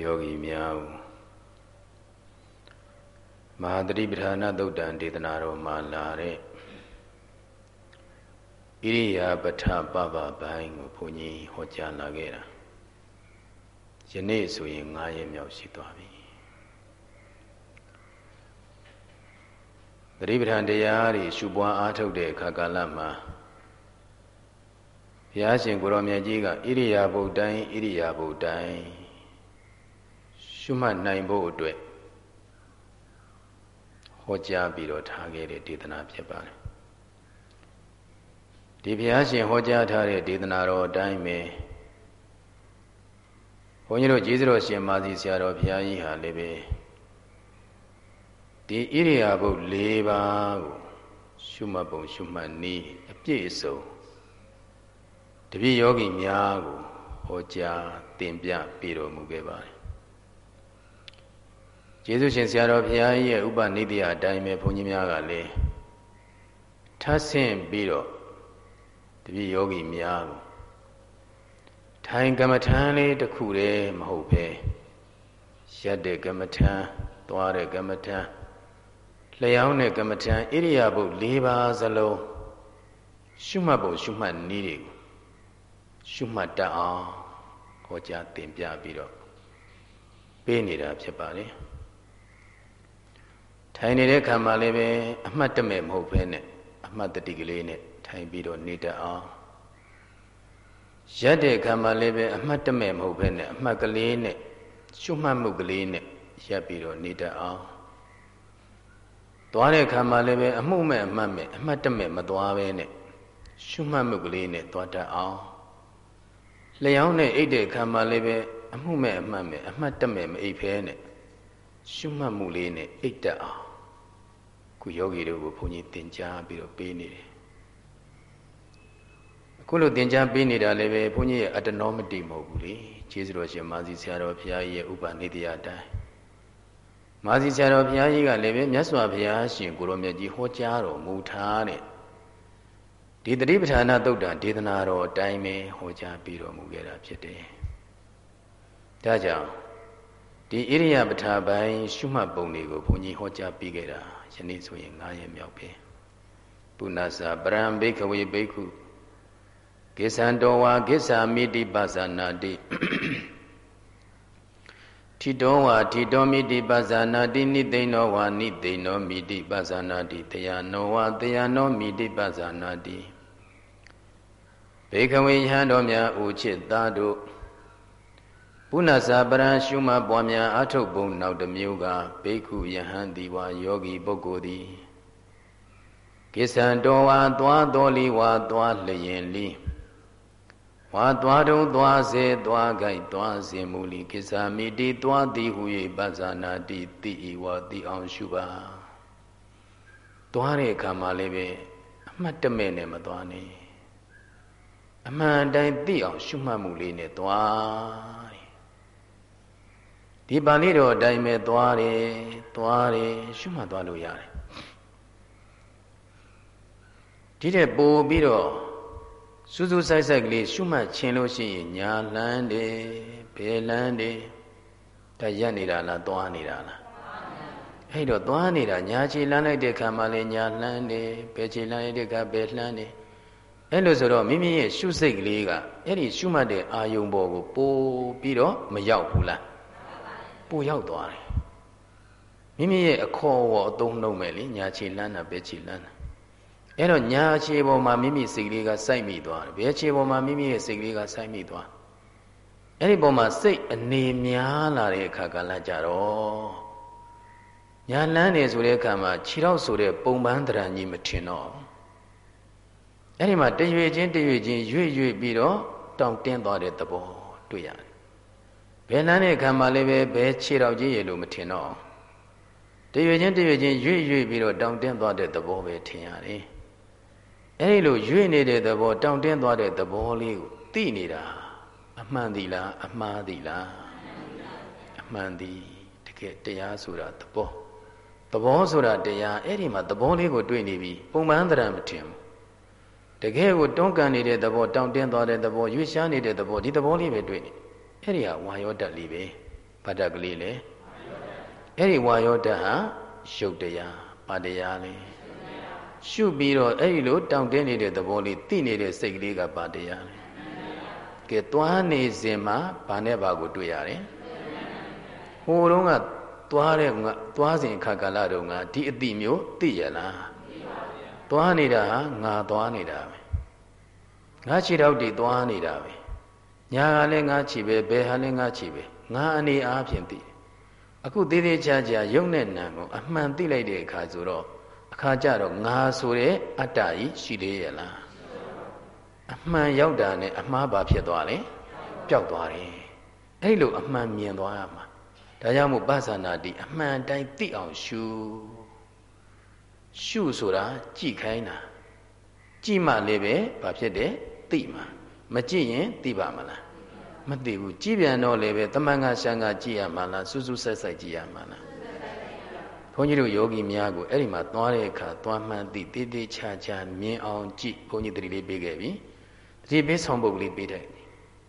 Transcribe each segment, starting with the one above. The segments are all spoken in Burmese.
ယောဂီများမဟာတတိပဌာနာသုတ်တံဒေသနာတော်မှာလာတဲ့ဣရိယာပဋ္ဌပပပိုင်းကိုဘုန်းကြီးဟောကြားလာခဲ့တာယနေ့ဆိုရင်9ရက်မြောက်ရှိသွားပြီတတိပဌာန်တရားတွေရှုပွားအားထုတ်တဲ့အခါကာလမှာဘုရားရှင်ကိုရောမြတ်ကြီးကဣရိယာပုတ်တိုင်းဣရိယာပုတ်တိုင်း ရှုမှတ်နိုင်ဖို့အတွက်ဟောကြားပြီးတော့ထားခဲ့တဲ့ဒေသနာဖြစ်ပါတယ်ဒီဘုရားရှင်ဟောကြားထားတဲ့ဒေသနာတော်အတိုင်းပဲဘုန်းကြီးတို့ကျေးဇူးတော်ရှင်မာစီဆရာတော်ဘုရားကြီးဟာလည်းပဲဒီဣရိယာပုတ်၄ပါးကိုရှုမှတ်ပုံရှုမှတ်နည်းအပြည့်အစုံတပည့်ယောဂီများကိုဟောကြားတင်ပြပေးတော်မူခဲ့ပါတယ် ကျေးဇူးရှင်ဆရာတော်ဘုရားကြီးရဲ့ဥပနိဒေယအတိုင်းပဲဘုန်းကြီးများကလည်းထပ်ဆင့်ပြီးတော့တပည့်ယောဂီများကိုထိုင်ကမ္မထံလေးတစ်ခုတည်းမဟုတ်ပဲရက်တဲ့ကမ္မထံသွားတဲ့ကမ္မထံလျှောင်းတဲ့ကမ္မထံဣရိယာပုတ်၄ပါးစလုံးရှုမှတ်ဖို့ရှုမှတ်နည်းတွေကိုရှုမှတ်တတ်အောင်ဟောကြားသင်ပြပြီးတော့ပေးနေတာဖြစ်ပါလေ ထိုင်နေတဲ့ခံမှာလည်းပဲအမှတ်တမဲ့မဟုတ်ဘဲနဲ့အမှတ်တတိကလေးနဲ့ထိုင်ပြီးတော့နေတတ်အောင်ရက်တဲ့ခံမှာလည်းပဲအမှတ်တမဲ့မဟုတ်ဘဲနဲ့အမှတ်ကလေးနဲ့ရှုမှတ်မှုကလေးနဲ့ရက်ပြီးတော့နေတတ်အောင်သွားတဲ့ခံမှာလည်းပဲအမှုမဲ့အမှတ်မဲ့အမှတ်တမဲ့မသွားဘဲနဲ့ရှုမှတ်မှုကလေးနဲ့သွားတတ်အောင်လျှောင်းနဲ့အိတ်တဲ့ခံမှာလည်းပဲအမှုမဲ့အမှတ်မဲ့အမှတ်တမဲ့မအိတ်ဖဲနဲ့ရှုမှတ်မှုလေးနဲ့အိတ်တတ်အောင် ခုယောဂီတို့ကိုဘုန်းကြီးသင်ကြားပြီးတော့ပေးနေတယ်အခုလိုသင်ကြားပေးနေတာလည်းပဲဘုန်းကြီးရဲ့အတ္တနောမတိမဟုတ်ဘူးလေကျေးဇူးတော်ရှင်မာစီဆရာတော်ဘုရားကြီးရဲ့ဥပနိဒေယတိုင်းမာစီဆရာတော်ဘုရားကြီးကလည်းပဲမြတ်စွာဘုရားရှင်ကိုရောမြတ်ကြီးဟောကြားတော်မူထားတဲ့ဒီတတိပဌာနာသုတ်တံဒေသနာတော်အတိုင်းပဲဟောကြားပြီးတော်မူခဲ့တာဖြစ်တယ်။ဒါကြောင့်ဒီဣရိယာပဌာပိုင်းရှုမှတ်ပုံတွေကိုဘုန်းကြီးဟောကြားပြီးခဲ့တာ ယနေ့ဆိုရင်9ရက်မြောက်ပဲ။ပုဏ္ဏစာပရံဘိခဝေဘိက္ခုကိသံတော်ဝါကိစ္ဆာမိတိပဇာနာတိထိတောဝါထိတောမိတိပဇာနာတိနိသိဏောဝါနိသိဏောမိတိပဇာနာတိတယနောဝါတယနောမိတိပဇာနာတိဘေခဝေယဟန်တော်များဥချစ်သားတို့ ပုဏ္ဏစာပရံရှုမပွားများအထုတ်ပုံနောက်တစ်မျိုးကဘေခုယဟန်ဒီဝါယောဂီပုဂ္ဂိုလ်သည်ကိစ္ဆံတော်ဝါသွားတော်လီဝါသွားလျင်လီဝါသွားတုံသွားစေသွားကြိုက်သွားစေမူလီကိစ္ဆာမိတိသွားသည်ဟု၍ပဇာနာတိတိဤဝတိအောင်ရှုပါသွားတဲ့အခါမှာလည်းပဲအမှတ်တမဲ့နဲ့မသွားနဲ့အမှန်တိုင်းသိအောင်ရှုမှတ်မှုလေးနဲ့သွား ဒီပါဠိတော်အတိုင်းပဲသွားတယ်သွားတယ်ရှုမှတ်သွားလို့ရတယ်ဒီတဲ့ပို့ပြီးတော့စူးစူးဆိုင်ဆိုင်ကလေးရှုမှတ်ခြင်းလို့ရှိရင်ညာလန်းတယ်ဘယ်လန်းတယ်ဒါရက်နေတာလားသွားနေတာလားအဲ့တော့သွားနေတာညာခြေလန်းလိုက်တဲ့ခါမှလည်းညာလှမ်းတယ်ဘယ်ခြေလန်းလိုက်တဲ့ခါဘယ်လှမ်းတယ်အဲ့လိုဆိုတော့မိမိရဲ့ရှုစိတ်ကလေးကအဲ့ဒီရှုမှတ်တဲ့အာယုံပေါ်ကိုပို့ပြီးတော့မရောက်ဘူးလား ပို့ရောက်သွားတယ်မိမိရဲ့အခေါ်ဝအသုံးနှုံးမယ်လေညာခြေလန်းတာဘယ်ခြေလန်းတာအဲ့တော့ညာခြေပေါ်မှာမိမိစိတ်ကလေးကစိုက်မိသွားတယ်ဘယ်ခြေပေါ်မှာမိမိရဲ့စိတ်ကလေးကစိုက်မိသွားအဲ့ဒီပေါ်မှာစိတ်အနေများလာတဲ့အခါကလည်းကြတော့ညာလန်းနေဆိုတဲ့အခါမှာခြေတော့ဆိုတဲ့ပုံပန်းတရံကြီးမထင်တော့အဲ့ဒီမှာတရွေချင်းတရွေချင်းရွေ့ရွေ့ပြီးတော့တောင့်တင်းသွားတဲ့သဘောတွေ့ရတယ် ဘယ်လန်းတဲ့အခါမှာလည်းပဲဘယ်ခြေတော့ကြီးရလို့မထင်တော့တရွေချင်းတရွေချင်းရွေ့ရွေ့ပြီးတော့တောင့်တင်းသွားတဲ့သဘောပဲထင်ရတယ်အဲဒီလိုရွေ့နေတဲ့သဘောတောင့်တင်းသွားတဲ့သဘောလေးကိုသိနေတာအမှန်သည်လားအမှားသည်လားအမှန်သည်တကယ်တရားဆိုတာသဘောသဘောဆိုတာတရားအဲ့ဒီမှာသဘောလေးကိုတွေ့နေပြီပုံမှန်တရံမထင်ဘူးတကယ်ကိုတွန်းကန်နေတဲ့သဘောတောင့်တင်းသွားတဲ့သဘောရွေ့ရှားနေတဲ့သဘောဒီသဘောလေးပဲတွေ့နေ အဲ့ဒီဟာဝါယောတတ်လေးပဲဗတ္တကလေးလေအဲ့ဒီဝါယောဓာတ်ဟာရုပ်တရားပါတရားလေရှုပြီးတော့အဲ့ဒီလိုတောင့်တင်းနေတဲ့သဘောလေးသိနေတဲ့စိတ်ကလေးကပါတရားလေကဲသွားနေစဉ်မှာဘာနဲ့ဘာကိုတွေ့ရတယ်ဟိုတုန်းကသွားတဲ့ငါသွားစဉ်ခါကာလတုန်းကဒီအတိမျိုးသိရလားသွားနေတာဟာငါသွားနေတာပဲငါခြေထောက်တည်သွားနေတာပဲ ညာကလည်းငါခြေပဲဘယ်ဟာလည်းငါခြေပဲငါအနေအားဖြင့်သိအခုသေးသေးချာချာယုံနဲ့နံကိုအမှန်သိလိုက်တဲ့အခါဆိုတော့အခါကျတော့ငါဆိုတဲ့အတ္တကြီးရှိသေးရဲ့လားအမှန်ရောက်တာနဲ့အမှားပါဖြစ်သွားတယ်ပျောက်သွားတယ်အဲ့လိုအမှန်မြင်သွားရမှာဒါကြောင့်မို့ပဿနာတိအမှန်တိုင်းသိအောင်ရှုရှုဆိုတာကြည်ခိုင်းတာကြည်မှလည်းပဲဘာဖြစ်တယ်သိမှာမကြည့်ရင်သိပါမလား မသိဘူးကြည်ပြန်တော့လည်းပဲတမန်ကရှံကကြည်ရမှာလားစူးစူးဆက်ဆက်ကြည်ရမှာလားဘုန်းကြီးတို့ယောဂီများကိုအဲ့ဒီမှာသွားတဲ့အခါသွားမှန်းသိတေးသေးချာချာမြင်အောင်ကြည့်ဘုန်းကြီးတတိလေးပေးခဲ့ပြီတတိပေးဆောင်ပုတ်ကလေးပေးတယ်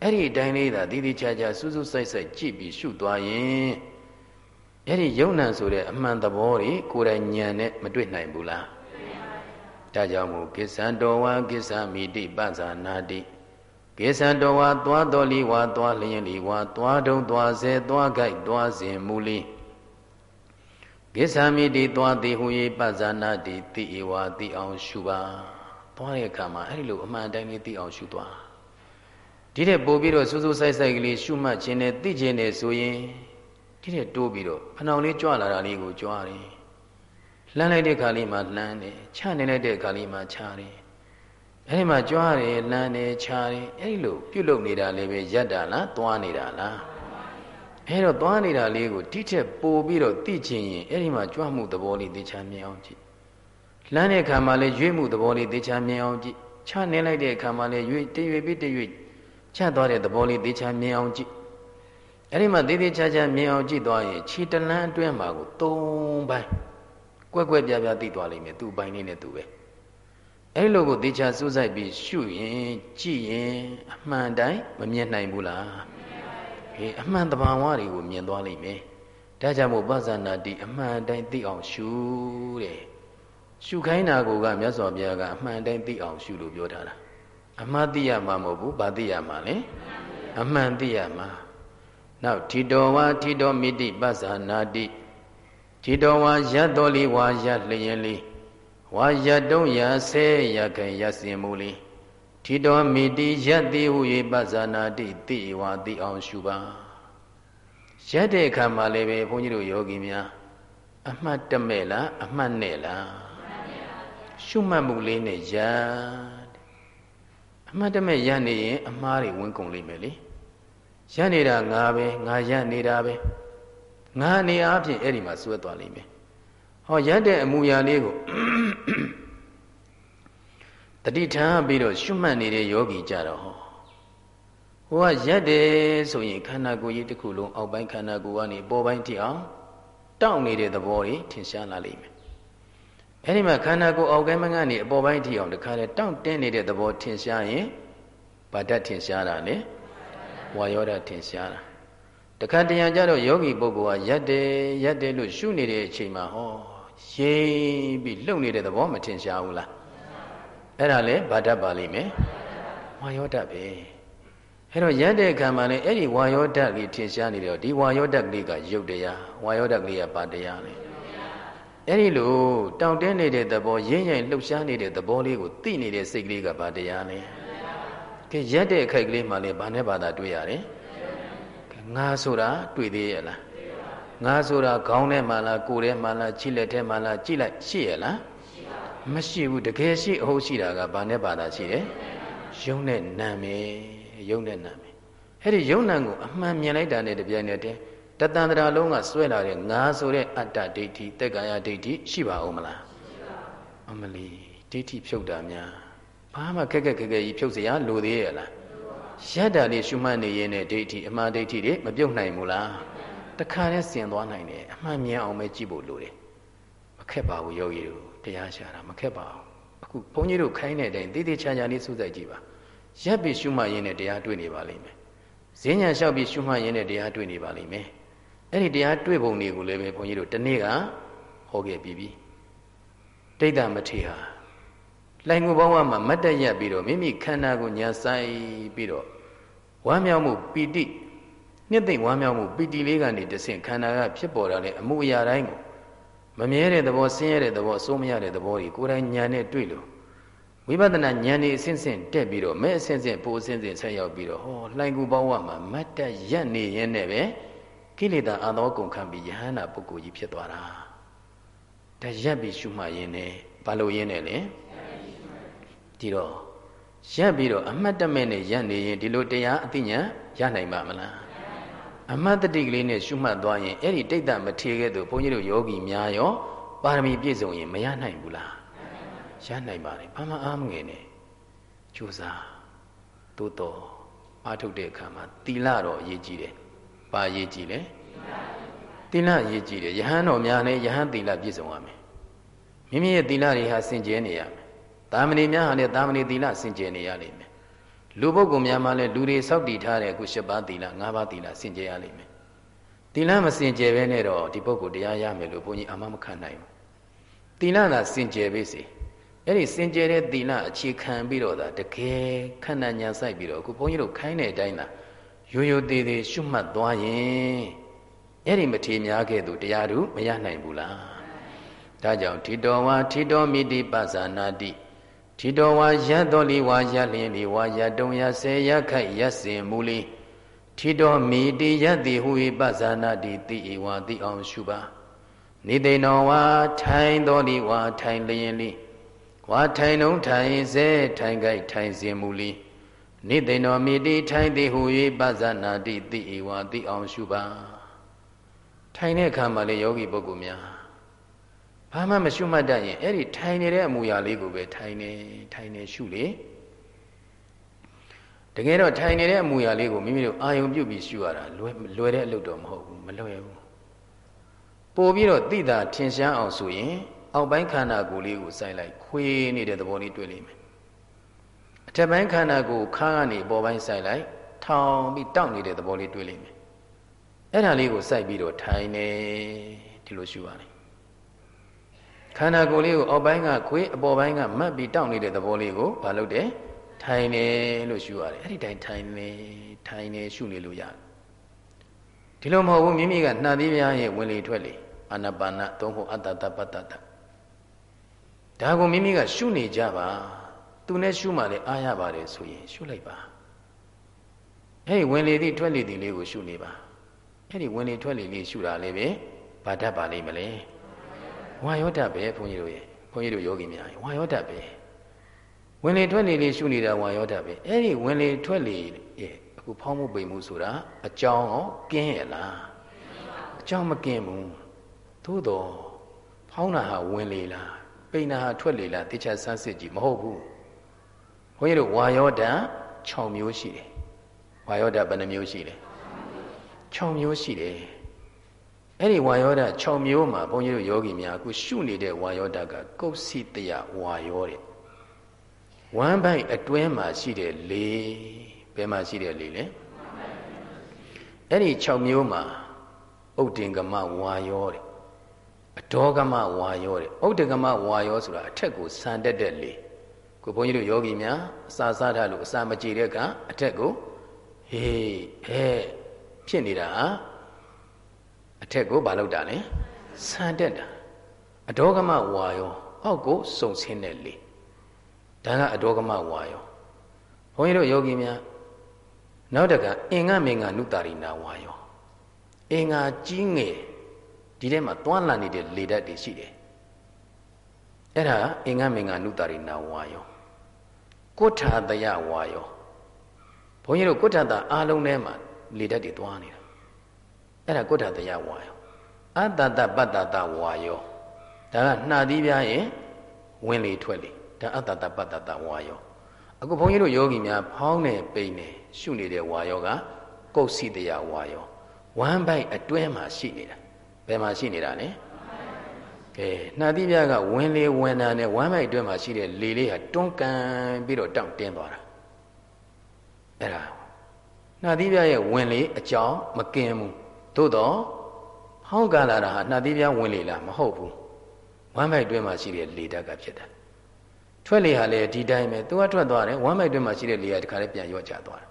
အဲ့ဒီအတိုင်းလေးသာတေးသေးချာချာစူးစူးဆက်ဆက်ကြည့်ပြီးရှုသွားရင်အဲ့ဒီယုံ nant ဆိုတဲ့အမှန်သဘောတွေကိုယ်တိုင်ဉာဏ်နဲ့မတွေ့နိုင်ဘူးလားဒါကြောင့်မို့ကိစ္ဆံတော်ဝါကိစ္ဆာမိတိပဇာနာတိ ကိစ္ဆံတော်ဝါသွားတော်လီဝါသွားလျင်လီဝါသွားတုံသွားစေသွားကြိုက်သွားစဉ်မူလီကိစ္ဆာမိတိသွားသည်ဟူ၏ပဇာနာတိတိဧဝါတိအောင်ရှုပါသွားတဲ့အခါမှာအဲ့ဒီလိုအမှန်တိုင်းလေးသိအောင်ရှုသွားဒီတဲ့ပို့ပြီးတော့စူးစူးဆိုင်ဆိုင်ကလေးရှုမှတ်ခြင်းနဲ့သိခြင်းနဲ့ဆိုရင်ဒီတဲ့တိုးပြီးတော့ဖဏောင်လေးကြွလာတာလေးကိုကြွားတယ်လှမ်းလိုက်တဲ့ခါလေးမှာလှမ်းတယ်ချနေလိုက်တဲ့ခါလေးမှာချတယ် အဲဒီမှာကြွားတယ်လှမ်းတယ်ချတယ်အဲဒီလိုပြုတ်လုံနေတာလေးပဲရက်တာလားသွားနေတာလားအဲတော့သွားနေတာလေးကိုတိထက်ပိုပြီးတော့သိချင်ရင်အဲဒီမှာကြွမှုသဘောလေးသိချမြင်အောင်ကြည့်လှမ်းတဲ့ခါမှာလည်းရွေ့မှုသဘောလေးသိချမြင်အောင်ကြည့်ချနေလိုက်တဲ့ခါမှာလည်းရွေ့တရွေ့ပြီးတရွေ့ချသွားတဲ့သဘောလေးသိချမြင်အောင်ကြည့်အဲ့ဒီမှာသေးသေးချာချာမြင်အောင်ကြည့်သွားရင်ခြေတလန်းအတွင်းမှာကို၃ပိုင်းကွက်ကွက်ပြားပြားသိသွားလိမ့်မယ်သူ့ပိုင်းလေးနဲ့သူပဲ အဲ့လိုကိုသေချာစူးစိုက်ပြီးရှုရင်ကြည့်ရင်အမှန်တိုင်းမမြင်နိုင်ဘူးလားဟေးအမှန်တဘာဝတွေကိုမြင်သွားလိမ့်မယ်ဒါကြောင့်မို့ပဇာနာတိအမှန်တိုင်းသိအောင်ရှုတဲ့ရှုခိုင်းတာကိုကမြတ်စွာဘုရားကအမှန်တိုင်းသိအောင်ရှုလို့ပြောထားတာအမှန်သိရမှာမဟုတ်ဘူးဗာသိရမှာလေအမှန်သိရမှာနောက်ထီတော်ဝါထီတော်မိတိပဇာနာတိထီတော်ဝါရတ်တော်လီဝါရလျင်လီ ဝါရတုံးရဆဲရခိုင်ရစင်မူလီထီတော်မိတိရတ်တိဟု၍ပဇာနာတိတိဝါတိအောင်ရှုပါရက်တဲ့အခါမှာလည်းပဲဘုန်းကြီးတို့ယောဂီများအမှတ်တမဲ့လားအမှတ်နဲ့လားရှုမှတ်မှုလေးနဲ့ရအမှတ်တမဲ့ရနေရင်အမှားတွေဝင်ကုန်လိမ့်မယ်လေရနေတာငါပဲငါရနေတာပဲငါနေအားဖြင့်အဲ့ဒီမှာစွဲသွားလိမ့်မယ် ဟောရတဲ့အမူအရာလေးကိုတတိထားပြီးတော့ရှုမှတ်နေတဲ့ယောဂီကြတော့ဟောဟိုကရက်တယ်ဆိုရင်ခန္ဓာကိုယ်ကြီးတစ်ခုလုံးအောက်ပိုင်းခန္ဓာကိုယ်ကနေပေါ်ပိုင်းထိအောင်တောင့်နေတဲ့သဘောတွေထင်ရှားလာလိမ့်မယ်အဲ့ဒီမှာခန္ဓာကိုယ်အောက်ပိုင်းမကနေအပေါ်ပိုင်းထိအောင်တခါလေတောင့်တင်းနေတဲ့သဘောထင်ရှားရင်ဗာတတ်ထင်ရှားတာလေဝါယောဓာထင်ရှားတာတခါတရံကြတော့ယောဂီပုဂ္ဂိုလ်ကရက်တယ်ရက်တယ်လို့ရှုနေတဲ့အချိန်မှာဟော ရိပ်ပြီးလှုပ်နေတဲ့သဘောမထင်ရှားဘူးလားအဲ့ဒါလေဗာတတ်ပါလိမ့်မယ်ဝါယောဓာပဲအဲ့တော့ရက်တဲ့ခံမှာလေအဲ့ဒီဝါယောဓာတ်လေးထင်ရှားနေတယ်ဒီဝါယောဓာတ်ကလေးကယုတ်တရားဝါယောဓာတ်ကလေးကပါတရားလေအဲ့ဒီလိုတောင့်တင်းနေတဲ့သဘောရင်းရင်လှုပ်ရှားနေတဲ့သဘောလေးကိုသိနေတဲ့စိတ်ကလေးကပါတရားလေကဲရက်တဲ့အခိုက်ကလေးမှလည်းဘာနဲ့ဘာသာတွေ့ရတယ်ငါဆိုတာတွေ့သေးရဲ့လား ငါဆိုတာခေါင်းထဲမှာလားကိုယ်ထဲမှာလားခြေလက်ထဲမှာလားကြည့်လိုက်ရှိရလားမရှိဘူးတကယ်ရှိအဟုတ်ရှိတာကဘာနဲ့ဘာသာရှိတယ်ယုံနဲ့နာမည်ယုံနဲ့နာမည်အဲ့ဒီယုံနာကိုအမှန်မြင်လိုက်တာနဲ့တပြိုင်နက်တည်းတတန်တရာလုံးကစွဲလာတဲ့ငါဆိုတဲ့အတ္တဒိဋ္ဌိတက်ကာယဒိဋ္ဌိရှိပါဦးမလားအမလီဒိဋ္ဌိဖြုတ်တာများဘာမှခက်ခက်ခက်ခက်ကြီးဖြုတ်စရာလိုသေးရဲ့လားရတ္တာလေးရှုမှတ်နေရင်တဲ့ဒိဋ္ဌိအမှားဒိဋ္ဌိတွေမပြုတ်နိုင်ဘူးလား တခါနဲ့ဆင်သွားနိုင်တယ်အမှန်မြင်အောင်ပဲကြည့်ဖို့လိုတယ်မခက်ပါဘူးယောဂီတို့တရားရှာတာမခက်ပါဘူးအခုဘုန်းကြီးတို့ခိုင်းတဲ့အတိုင်းတည်တည်ချာချာလေးစူးစိုက်ကြည့်ပါရပ်ပြီးရှုမှတ်ရင်းနဲ့တရားတွေ့နေပါလိမ့်မယ်ဈဉ္ညာလျှောက်ပြီးရှုမှတ်ရင်းနဲ့တရားတွေ့နေပါလိမ့်မယ်အဲ့ဒီတရားတွေ့ပုံတွေကိုလည်းပဲဘုန်းကြီးတို့တနေ့ကဟောခဲ့ပြီးပြီတိတ်တမထေဟာလိုင်ငူဘဝမှာမတ်တက်ရက်ပြီးတော့မိမိခန္ဓာကိုညာဆိုင်ပြီးတော့ဝမ်းမြောက်မှုပီတိ နှစ်သိမ့်ဝမ်းမြောက်မှုပီတိလေးကနေတဆင့်ခန္ဓာကဖြစ်ပေါ်လာတဲ့အမှုအရာတိုင်းကိုမမြဲတဲ့သဘောဆင်းရဲတဲ့သဘောအစိုးမရတဲ့သဘောတွေကိုယ်တိုင်ညာနဲ့တွေ့လို့ဝိပဿနာဉာဏ်นี่အစဉ်စဉ်တက်ပြီးတော့မဲ့အစဉ်စဉ်ပိုအစဉ်စဉ်ဆက်ရောက်ပြီးတော့ဟောလှိုင်ကူဘဝမှာမတ်တက်ရက်နေရင်နဲ့ပဲကိလေသာအသောကုန်ခံပြီးယဟန္တာပုဂ္ဂိုလ်ကြီးဖြစ်သွားတာတရက်ပြီးရှုမှတ်ရင်းနဲ့ဘာလို့ရင်းနဲ့လဲဒီတော့ရက်ပြီးတော့အမှတ်တမဲ့နဲ့ရက်နေရင်ဒီလိုတရားအသိဉာဏ်ရနိုင်ပါမလား အမှတ်တတိကလေးနဲ့ရှုမှတ်သွားရင်အဲ့ဒီတိတ်တမထေခဲ့သူဘုန်းကြီးတို့ယောဂီများရောပါရမီပြည့်စုံရင်မရနိုင်ဘူးလားရနိုင်ပါတယ်ဘာမှအားမငယ်နဲ့ကြိုးစားသို့တော့အားထုတ်တဲ့အခါမှာသီလတော့အရေးကြီးတယ်ဘာအရေးကြီးလဲသီလအရေးကြီးတယ်ယဟန်တော်များနဲ့ယဟန်သီလပြည့်စုံရမယ်မိမိရဲ့သီလတွေဟာစင်ကြဲနေရမယ်တာမဏေများဟာလည်းတာမဏေသီလစင်ကြဲနေရလိမ့်မယ် လူပုဂ္ဂိုလ်များမှလည်းလူတွေစောက်တည်ထားတဲ့အခု၈ပါးသီလ၅ပါးသီလစင်ကြဲရလိမ့်မယ်သီလမစင်ကြဲဘဲနဲ့တော့ဒီပုဂ္ဂိုလ်တရားရမယ်လို့ဘုန်းကြီးအမှမခံနိုင်ဘူးသီလသာစင်ကြဲပေးစေအဲ့ဒီစင်ကြယ်တဲ့သီလအခြေခံပြီးတော့ဒါတကယ်ခန္ဓာညာဆိုင်ပြီးတော့အခုဘုန်းကြီးတို့ခိုင်းတဲ့အတိုင်းသာရိုးရိုးသေးသေးရှုမှတ်သွားရင်အဲ့ဒီမထေများခဲ့သူတရားတို့မရနိုင်ဘူးလားဒါကြောင့်ထိတော်ဝါထိတော်မိတိပဇာနာတိ ထိတော်ဝါရတ်တော်လီဝါရလျင်လီဝါရတုံရဆေရခိုက်ရစင်မူလီထိတော်မိတိယတ္တိဟူ၏ပဇာနာတိတိဧဝတိအောင်ရှုပါနေသိဏောဝါထိုင်တော်လီဝါထိုင်လျင်လီဝါထိုင်နှုံထိုင်စေထိုင်ကြိုက်ထိုင်စင်မူလီနိသိဏောမိတိထိုင်သည်ဟူ၍ပဇာနာတိတိဧဝတိအောင်ရှုပါထိုင်တဲ့အခါမှာလေယောဂီပုဂ္ဂိုလ်များ ဘာမှမရှုမှတ်တတ်ရင်အဲ့ဒီထိုင်နေတဲ့အမူအရာလေးကိုပဲထိုင်နေထိုင်နေရှုလေတကယ်တော့ထိုင်နေတဲ့အမူအရာလေးကိုမိမိတို့အာယုံပြုတ်ပြီးရှုရတာလွယ်လွယ်တဲ့အလုပ်တော့မဟုတ်ဘူးမလွယ်ဘူးပို့ပြီးတော့တိတာထင်ရှားအောင်ဆိုရင်အောက်ပိုင်းခန္ဓာကိုယ်လေးကိုစိုက်လိုက်ခွေးနေတဲ့သဘောလေးတွေ့လိမ့်မယ်အထက်ပိုင်းခန္ဓာကိုယ်ခါးကနေပေါ်ပိုင်းစိုက်လိုက်ထောင်ပြီးတောင့်နေတဲ့သဘောလေးတွေ့လိမ့်မယ်အဲ့ဒါလေးကိုစိုက်ပြီးတော့ထိုင်နေဒီလိုရှုပါလိမ့် ခန္ဓာကိုယ်လေးကိုအောက်ပိုင်းကခွေးအပေါ်ပိုင်းကမတ်ပြီးတောင့်နေတဲ့သဘောလေးကိုမလုပ်တယ်ထိုင်နေလို့ရှုရတယ်အဲ့ဒီတိုင်းထိုင်နေထိုင်နေရှုနေလို့ရတယ်ဒီလိုမဟုတ်ဘူးမိမိကနှာသီးပြားရဲ့ဝင်လေထွက်လေအာနာပါနသုံးဖို့အတ္တတပတ္တတဒါကိုမိမိကရှုနေကြပါသူနဲ့ရှုမှလည်းအားရပါတယ်ဆိုရင်ရှုလိုက်ပါအဲ့ဒီဝင်လေသည့်ထွက်လေသည့်လေးကိုရှုနေပါအဲ့ဒီဝင်လေထွက်လေလေးရှုတာလေးပဲဘာတတ်ပါလိမ့်မလဲ ဝါယောတတ်ပဲဘုန်းကြီးတို့ရဲ့ဘုန်းကြီးတို့ယောဂီများဝါယောတတ်ပဲဝင်လေထွက်လေလေးရှုနေတာဝါယောတတ်ပဲအဲ့ဒီဝင်လေထွက်လေရဲ့အခုဖောင်းမှုပိန်မှုဆိုတာအကြောင်းရောကင်းရဲ့လားအကြောင်းမကင်းဘူးသို့တော့ဖောင်းတာဟာဝင်လေလားပိန်နာဟာထွက်လေလားတိကျဆန်းစစ်ကြည့်မဟုတ်ဘူးဘုန်းကြီးတို့ဝါယောဓာတ်6မျိုးရှိတယ်ဝါယောဓာတ်ဘယ်နှမျိုးရှိလဲ6မျိုးရှိတယ် အဲ့ဒီဝါယောဓာတ်6မျိုးမှာဘုန်းကြီးတို့ယောဂီများအခုရှုနေတဲ့ဝါယောဓာတ်ကကုတ်စီတယဝါယောတဲ့ဝမ်းပိုက်အတွင်းမှာရှိတဲ့လေဘယ်မှာရှိတဲ့လေလဲအဲ့ဒီ6မျိုးမှာဥဒ္ဒင်္ဂမဝါယောတဲ့အဒေါကမဝါယောတဲ့ဥဒ္ဒကမဝါယောဆိုတာအထက်ကိုဆန်တက်တဲ့လေကိုဘုန်းကြီးတို့ယောဂီများအစာစားထားလို့အစာမကြည်တဲ့ကအထက်ကိုဟေးဟဲ့ဖြစ်နေတာ အထက်ကိုမလုပ်တာလဲဆန်တက်တာအဒေါကမဝါယောအောက်ကိုစုံဆင်းတဲ့လေဒါကအဒေါကမဝါယောဘုန်းကြီးတို့ယောဂီများနောက်တကအင်္ဂမင်္ဂနုတာရိနာဝါယောအင်္ဂါကြီးငယ်ဒီထဲမှာတွန်းလာနေတဲ့လေဓာတ်တွေရှိတယ်အဲ့ဒါအင်္ဂမင်္ဂနုတာရိနာဝါယောကုဋ္ဌာတယဝါယောဘုန်းကြီးတို့ကုဋ္ဌာတအားလုံးထဲမှာလေဓာတ်တွေတွန်းနေတာ အဲ့ဒါကုဋ္ဌာတယဝါယောအတ္တတပတ္တတဝါယောဒါကနှာသီးပြားရင်ဝင်လေထွက်လေဒါအတ္တတပတ္တတဝါယောအခုဘုန်းကြီးတို့ယောဂီများဖောင်းနေပိန်နေရှုနေတဲ့ဝါယောကကုတ်စီတယဝါယောဝမ်းပိုက်အတွင်းမှာရှိနေတာဘယ်မှာရှိနေတာလဲကဲနှာသီးပြားကဝင်လေဝင်တာနဲ့ဝမ်းမိုက်အတွင်းမှာရှိတဲ့လေလေးဟာတွန်းကန်ပြီးတော့တောင့်တင်းသွားတာအဲ့ဒါနှာသီးပြားရဲ့ဝင်လေအကြောင်းမကင်းဘူး သို့တော့ဖောင်းကလာတာဟာနှာသီးပြားဝင်လေလားမဟုတ်ဘူးဝမ်းမိုက်တွင်းမှာရှိတဲ့လေဓာတ်ကဖြစ်တာထွက်လေဟာလည်းဒီတိုင်းပဲသူကထွက်သွားတယ်ဝမ်းမိုက်တွင်းမှာရှိတဲ့လေကတခါလေးပြန်ရော့ကျသွားတယ်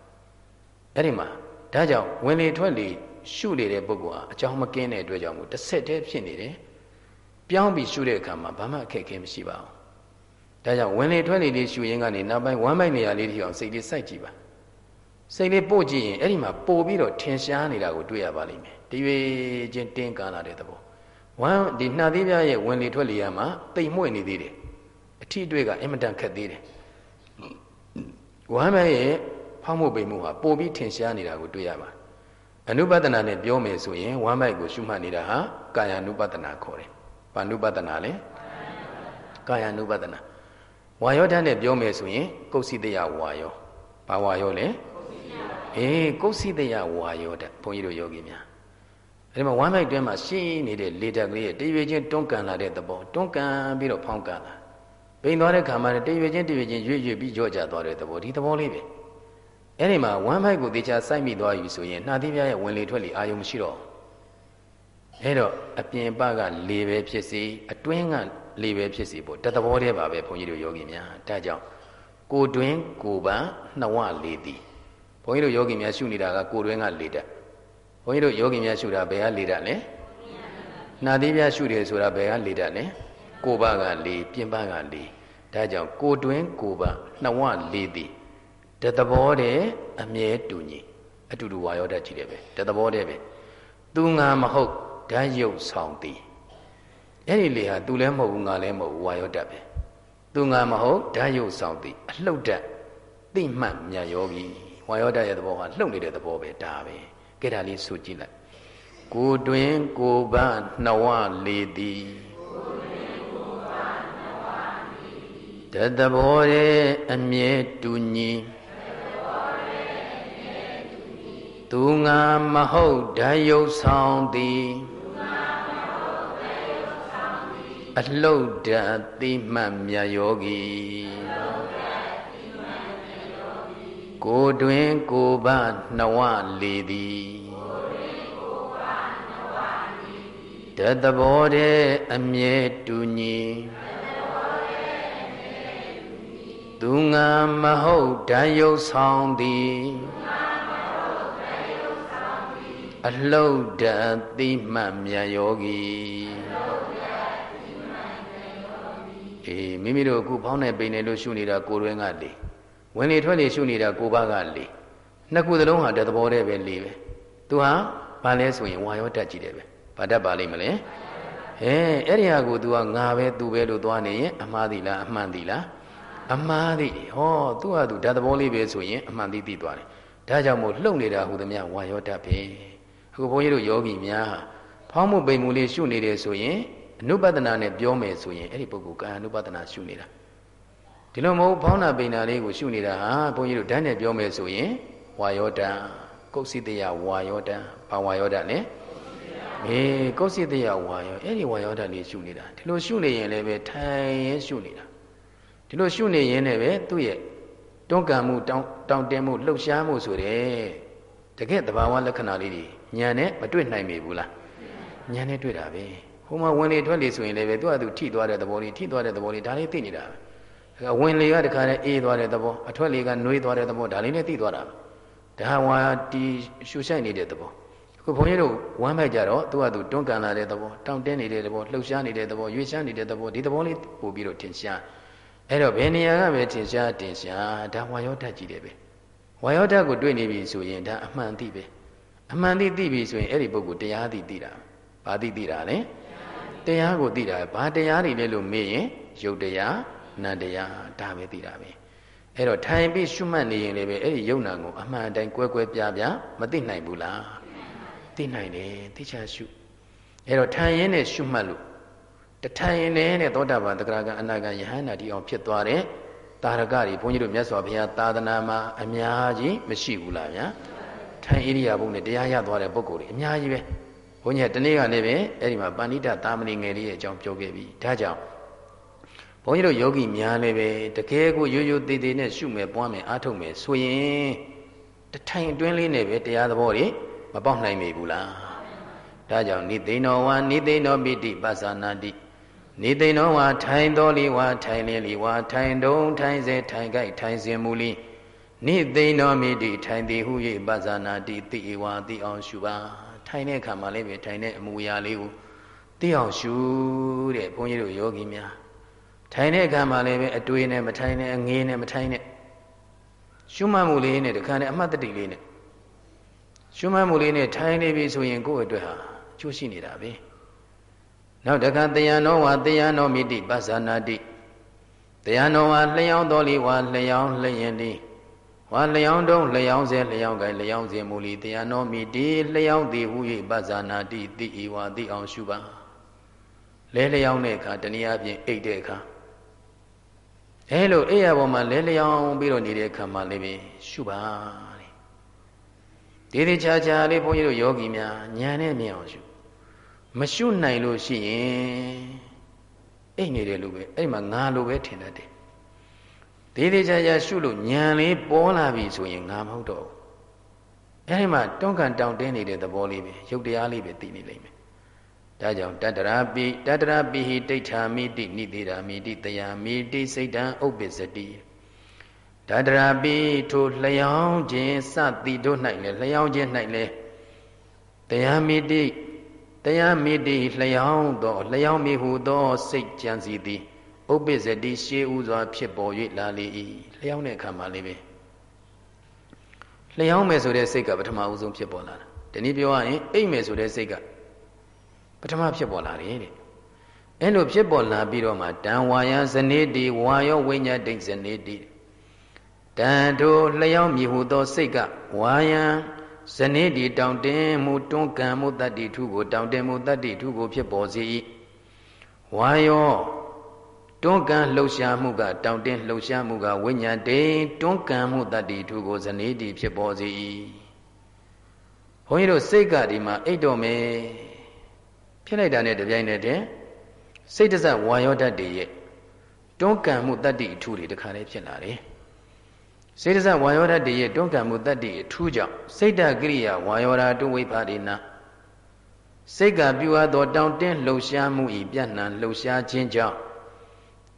အဲ့ဒီမှာဒါကြောင့်ဝင်လေထွက်လေရှုနေတဲ့ပုဂ္ဂိုလ်ဟာအကြောင်းမကင်းတဲ့အတွက်ကြောင့်မို့တစ်ဆက်တည်းဖြစ်နေတယ်ပြောင်းပြီးရှုတဲ့အခါမှာဘာမှအခက်အခဲမရှိပါဘူးဒါကြောင့်ဝင်လေထွက်လေလေးရှုရင်းကနေနောက်ပိုင်းဝမ်းမိုက်နေရာလေးထိအောင်စိတ်လေးစိုက်ကြည့်ပါ စိတ်လေးပို့ကြည့်ရင်အဲ့ဒီမှာပို့ပြီးတော့ထင်ရှားနေတာကိုတွေ့ရပါလိမ့်မယ်တရွေချင်းတင်းကားလာတဲ့သဘောဝမ်းဒီနှာသီးပြားရဲ့ဝင်လေထွက်လေရမှာတိမ်မွေ့နေသေးတယ်အထီးတွေ့ကအင်မတန်ခက်သေးတယ်ဝမ်းမိုက်ရဲ့ဖောက်မှုပိန်မှုဟာပို့ပြီးထင်ရှားနေတာကိုတွေ့ရပါအနုပဒနာနဲ့ပြောမယ်ဆိုရင်ဝမ်းမိုက်ကိုရှုမှတ်နေတာဟာကာယ ानु ပဒနာခေါ်တယ်။ဘာ ानु ပဒနာလဲကာယ ानु ပဒနာဝါယောဓာတ်နဲ့ပြောမယ်ဆိုရင်ကုသိတယဝါယောဘာဝါယောလဲ အေးကုသိတယဝါယောဓာတ်ဘုန်းကြီးတို့ယောဂီများအဲဒီမှာဝမ်းမိုက်တွင်းမှာရှင်းနေတဲ့လေဓာတ်ကလေးရဲ့တရွေချင်းတွန်းကန်လာတဲ့သဘောတွန်းကန်ပြီးတော့ဖောင်းကန်လာပိန်သွားတဲ့ခါမှာတရွေချင်းတရွေချင်းရွေ့ရွေ့ပြီးကြော့ကြသွားတဲ့သဘောဒီသဘောလေးပဲအဲ့ဒီမှာဝမ်းမိုက်ကိုတေချာစိုက်မိသွားပြီဆိုရင်နှာသီးပြားရဲ့ဝင်လေထွက်လေအာယုံမရှိတော့အဲ့တော့အပြင်ပကလေပဲဖြစ်စီအတွင်းကလေပဲဖြစ်စီပေါ့တသဘောတည်းပါပဲဘုန်းကြီးတို့ယောဂီများဒါကြောင့်ကိုတွင်ကိုပန်နှဝလေသည် ဘုန်းကြီးတို့ယောဂီများရှုနေတာကကိုတွင်ကလေတတ်ဘုန်းကြီးတို့ယောဂီများရှုတာဘယ်ကလေတတ်လဲနှာသီးပြားရှုတယ်ဆိုတာဘယ်ကလေတတ်လဲကိုပကလေပြင်ပကလေဒါကြောင့်ကိုတွင်ကိုပန်နှဝလေသည်တသဘောတည်းအမြဲတူညီအတူတူဝါရောတတ်ကြည့်တယ်ပဲတသဘောတည်းပဲသူငါမဟုတ်ဓာတ်ရုပ်ဆောင်သည်အဲ့ဒီလေဟာသူလည်းမဟုတ်ဘူးငါလည်းမဟုတ်ဘူးဝါရောတတ်ပဲသူငါမဟုတ်ဓာတ်ရုပ်ဆောင်သည်အလှုပ်တတ်သိမှတ်မြတ်ယောဂီ ဝါရောတတ်ရဲ့သဘောဟာလှုပ်နေတဲ့သဘောပဲဒါပဲကဲဒါလေးဆိုကြည့်လိုက်ကိုတွင်ကိုပနှဝလေသည်တသဘောရဲ့အမြဲတူညီသူငါမဟုတ်ဓာယုတ်ဆောင်သည်အလှုပ်တသိမှတ်မြတ်ယောဂီ ကိုတွင်ကိုဘနှဝလေသည်တသဘောတဲ့အမြဲတူညီသူငါမဟုတ်ဓာယုတ်ဆောင်သည်အလှုပ်တသိမှတ်မြတ်ယောဂီအေးမိမိတို့အခုဖောင်းနေပိန်နေလို့ရှုနေတာကိုယ်တွင်းကလေ ဝင်လေထွက်လေရှုနေတာကိုယ်ဘကလေနှစ်ခုသလုံးဟာတသဘောတည်းပဲလေပဲသူဟာဘာလဲဆိုရင်ဝါရောတက်ကြည့်တယ်ပဲဘာတတ်ပါလိမ့်မလဲဟဲအဲ့ဒီဟာကို तू ကငါပဲသူပဲလို့သွားနေရင်အမှားသီလားအမှန်သီလားအမှားသီဟောသူ့ဟာသူဓာတ်သဘောလေးပဲဆိုရင်အမှန်သီသိသွားတယ်ဒါကြောင့်မို့လှုပ်နေတာဟူသမျှဝါရောတတ်ပဲအခုဘုန်းကြီးတို့ယောဂီများဖောင်းမှုပိန်မှုလေးရှုနေတယ်ဆိုရင်အနုပဒနာနဲ့ပြောမယ်ဆိုရင်အဲ့ဒီပုဂ္ဂိုလ်ကာယ ानु ပဒနာရှုနေတာ ဒီလိုမဟုတ်ဖောင်းနာပိန်နာလေးကိုရှုနေတာဟာဘုန်းကြီးတို့ဓာတ်နဲ့ပြောမယ်ဆိုရင်ဝါယောတံကုသိတယဝါယောတံဘာဝါယောတံလဲအေးကုသိတယဝါယောအဲ့ဒီဝါယောတံလေးရှုနေတာဒီလိုရှုနေရင်လည်းပဲထိုင်ရင်ရှုနေတာဒီလိုရှုနေရင်လည်းပဲသူ့ရဲ့တွန်းကန်မှုတောင်းတောင်းတင်းမှုလှုပ်ရှားမှုဆိုတဲ့တကယ်တဘာဝလက္ခဏာလေးတွေညာနဲ့မတွေ့နိုင်ပြီဘူးလားညာနဲ့တွေ့တာပဲဟိုမှာဝင်လေထွက်လေဆိုရင်လည်းပဲသူကသူထိသွားတဲ့သဘောလေးထိသွားတဲ့သဘောလေးဒါလေးသိနေတာပဲ ဝင်လေကတခါနဲ့အေးသွားတဲ့သဘောအထွက်လေကနှွေးသွားတဲ့သဘောဒါလေးနဲ့သိသွားတာဒါဝါတီရှူဆိုင်နေတဲ့သဘောအခုဘုန်းကြီးတို့ဝမ်းမိုက်ကြတော့သူကသူတွန်းကန်လာတဲ့သဘောတောင့်တင်းနေတဲ့သဘောလှုပ်ရှားနေတဲ့သဘောရွေ့ရှားနေတဲ့သဘောဒီသဘောလေးပို့ပြီးတော့ထင်ရှားအဲ့တော့ဘယ်နေရာကပဲထင်ရှားထင်ရှားဒါဝါယောဓာတ်ကြီးတယ်ပဲဝါယောဓာတ်ကိုတွေ့နေပြီဆိုရင်ဒါအမှန်သိပဲအမှန်သိသိပြီဆိုရင်အဲ့ဒီပုဂ္ဂိုလ်တရားသိသိတာဘာသိသိတာလဲတရားကိုသိတာဘာတရားတွေလဲလို့မေးရင်ယုတ်တရား နန္တရားဒါပဲသိတာပဲအဲ့တော့ထိုင်ပြီးရှုမှတ်နေရင်လည်းပဲအဲ့ဒီယုတ်နာကိုအမှန်အတိုင်းကွဲကွဲပြားပြားမသိနိုင်ဘူးလားသိနိုင်တယ်သိချာရှုအဲ့တော့ထိုင်ရင်းနဲ့ရှုမှတ်လို့တထိုင်ရင်နဲ့သောတာပန်တဂရကအနာဂံယဟန္တာတိအောင်ဖြစ်သွားတဲ့တာရကတွေဘုန်းကြီးတို့မြတ်စွာဘုရားသာသနာမှာအများကြီးမရှိဘူးလားဗျာထိုင်ဣရိယာပုနဲ့တရားရသွားတဲ့ပုဂ္ဂိုလ်တွေအများကြီးပဲဘုန်းကြီးကတနေ့ကနေပဲအဲ့ဒီမှာပဏိတသာမဏေငယ်လေးရဲ့အကြောင်းပြောခဲ့ပြီဒါကြောင့် ဘုန်းကြီးတို့ယောဂီများလည်းပဲတကယ်ကိုရိုးရိုးသေးသေးနဲ့ရှုမယ်ပွားမယ်အားထုတ်မယ်ဆိုရင်တထိုင်အတွင်းလေးနဲ့ပဲတရားသဘောတွေမပေါက်နိုင်မိဘူးလားဒဒါကြောင့်နိသိဏောဝါနိသိဏောပိတိပသနာတိနိသိဏောဝါထိုင်တော်လီဝါထိုင်လင်းလီဝါထိုင်တုံထိုင်စေထိုင်ကြိုက်ထိုင်စင်မူလီနိသိဏောမိတိထိုင်သည်ဟု၍ပသနာတိတိဝါတိအောင်ရှုပါထိုင်တဲ့အခါမှာလည်းပဲထိုင်တဲ့အမူအရာလေးကိုသိအောင်ရှုတဲ့ဘုန်းကြီးတို့ယောဂီများ ထိုင်တဲ့အခါမှာလည်းပဲအတွေးနဲ့မထိုင်နဲ့အငေးနဲ့မထိုင်နဲ့ရှုမှတ်မှုလေးနဲ့တခါနဲ့အမှတ်တတိလေးနဲ့ရှုမှတ်မှုလေးနဲ့ထိုင်နေပြီဆိုရင်ကိုယ့်အတွက်ဟာကျိုးရှိနေတာပဲနောက်တခါတရားတော်ဝါတရားတော်မိတိပသနာတိတရားတော်ဝါလျှောင်းတော်လီဝါလျှောင်းလျင်တိဝါလျှောင်းတုံးလျှောင်းစေလျှောင်းကိုင်လျှောင်းစေမူလီတရားတော်မိတိလျှောင်းသည်ဟု၍ပသနာတိတိဤဝါတိအောင်ရှုပါလဲလျှောင်းတဲ့အခါတနည်းအားဖြင့်အိတ်တဲ့အခါ အဲလိုအိယာပေါ်မှာလဲလျောင်းပြီးတော့နေတဲ့ခံမှလေးပဲရှုပါတဲ့ဒီဒီချာချာလေးဘုန်းကြီးတို့ယောဂီများဉာဏ်နဲ့မြင်အောင်ရှုမရှုနိုင်လို့ရှိရင်အိတ်နေတယ်လို့ပဲအဲ့မှာငါလိုပဲထင်တတ်တယ်ဒီဒီချာချာရှုလို့ဉာဏ်လေးပေါ်လာပြီဆိုရင်ငါမဟုတ်တော့ဘူးအဲ့ဒီမှာတွန်းကန်တောင့်တင်းနေတဲ့သဘောလေးပဲရုပ်တရားလေးပဲသိနေလိမ့်မယ် ဒါကြောင့်တတရာပိတတရာပိဟိတိဋ္ဌာမိတိနိတိရာမိတိတယမိတိစိတ်တံဥပ္ပစ္စတိတတရာပိထိုလျောင်းခြင်းစသည်တို့၌လေလျောင်းခြင်း၌လေတယမိတိတယမိတိလျောင်းသောလျောင်းမိဟုသောစိတ်ကြံစီသည်ဥပ္ပစ္စတိရှေးဥစွာဖြစ်ပေါ်၍လာလေ၏လျောင်းတဲ့အခါမှာလေးပဲလျောင်းမယ်ဆိုတဲ့စိတ်ကပထမဦးဆုံးဖြစ်ပေါ်လာတာဒီနည်းပြောရရင်အိတ်မယ်ဆိုတဲ့စိတ်က ပထမဖြစ်ပေါ်လာတယ်တဲ့အဲ့လိုဖြစ်ပေါ်လာပြီးတော့မှတံဝါယဇနေတိဝါယောဝိညာဒိဇနေတိတံတို့လျောင်းမြည်ဟုသောစိတ်ကဝါယံဇနေတိတောင်တင်မှုတွန်းကံမှုတတ္တိထုကိုတောင်တင်မှုတတ္တိထုကိုဖြစ်ပေါ်စေ၏ဝါယောတွန်းကံလှုပ်ရှားမှုကတောင်တင်လှုပ်ရှားမှုကဝိညာဉ်တိတွန်းကံမှုတတ္တိထုကိုဇနေတိဖြစ်ပေါ်စေ၏ဘုန်းကြီးတို့စိတ်ကဒီမှာအိတ်တော်မယ် ဖြစ်လိုက်တာနဲ့တပြိုင်နက်တည်းစိတ်တစဝါယောဓာတ်တွေရဲ့တွန်းကန်မှုတတ္တိအထူးတွေတခါလေးဖြစ်လာတယ်စေတစဝါယောဓာတ်တွေရဲ့တွန်းကန်မှုတတ္တိအထူးကြောင့်စိတ်တကိရိယာဝါယောဓာတုဝိပါရိနာစိတ်ကပြုအပ်သောတောင့်တင်းလှုပ်ရှားမှုဤပြန့်နှံလှုပ်ရှားခြင်းကြောင့်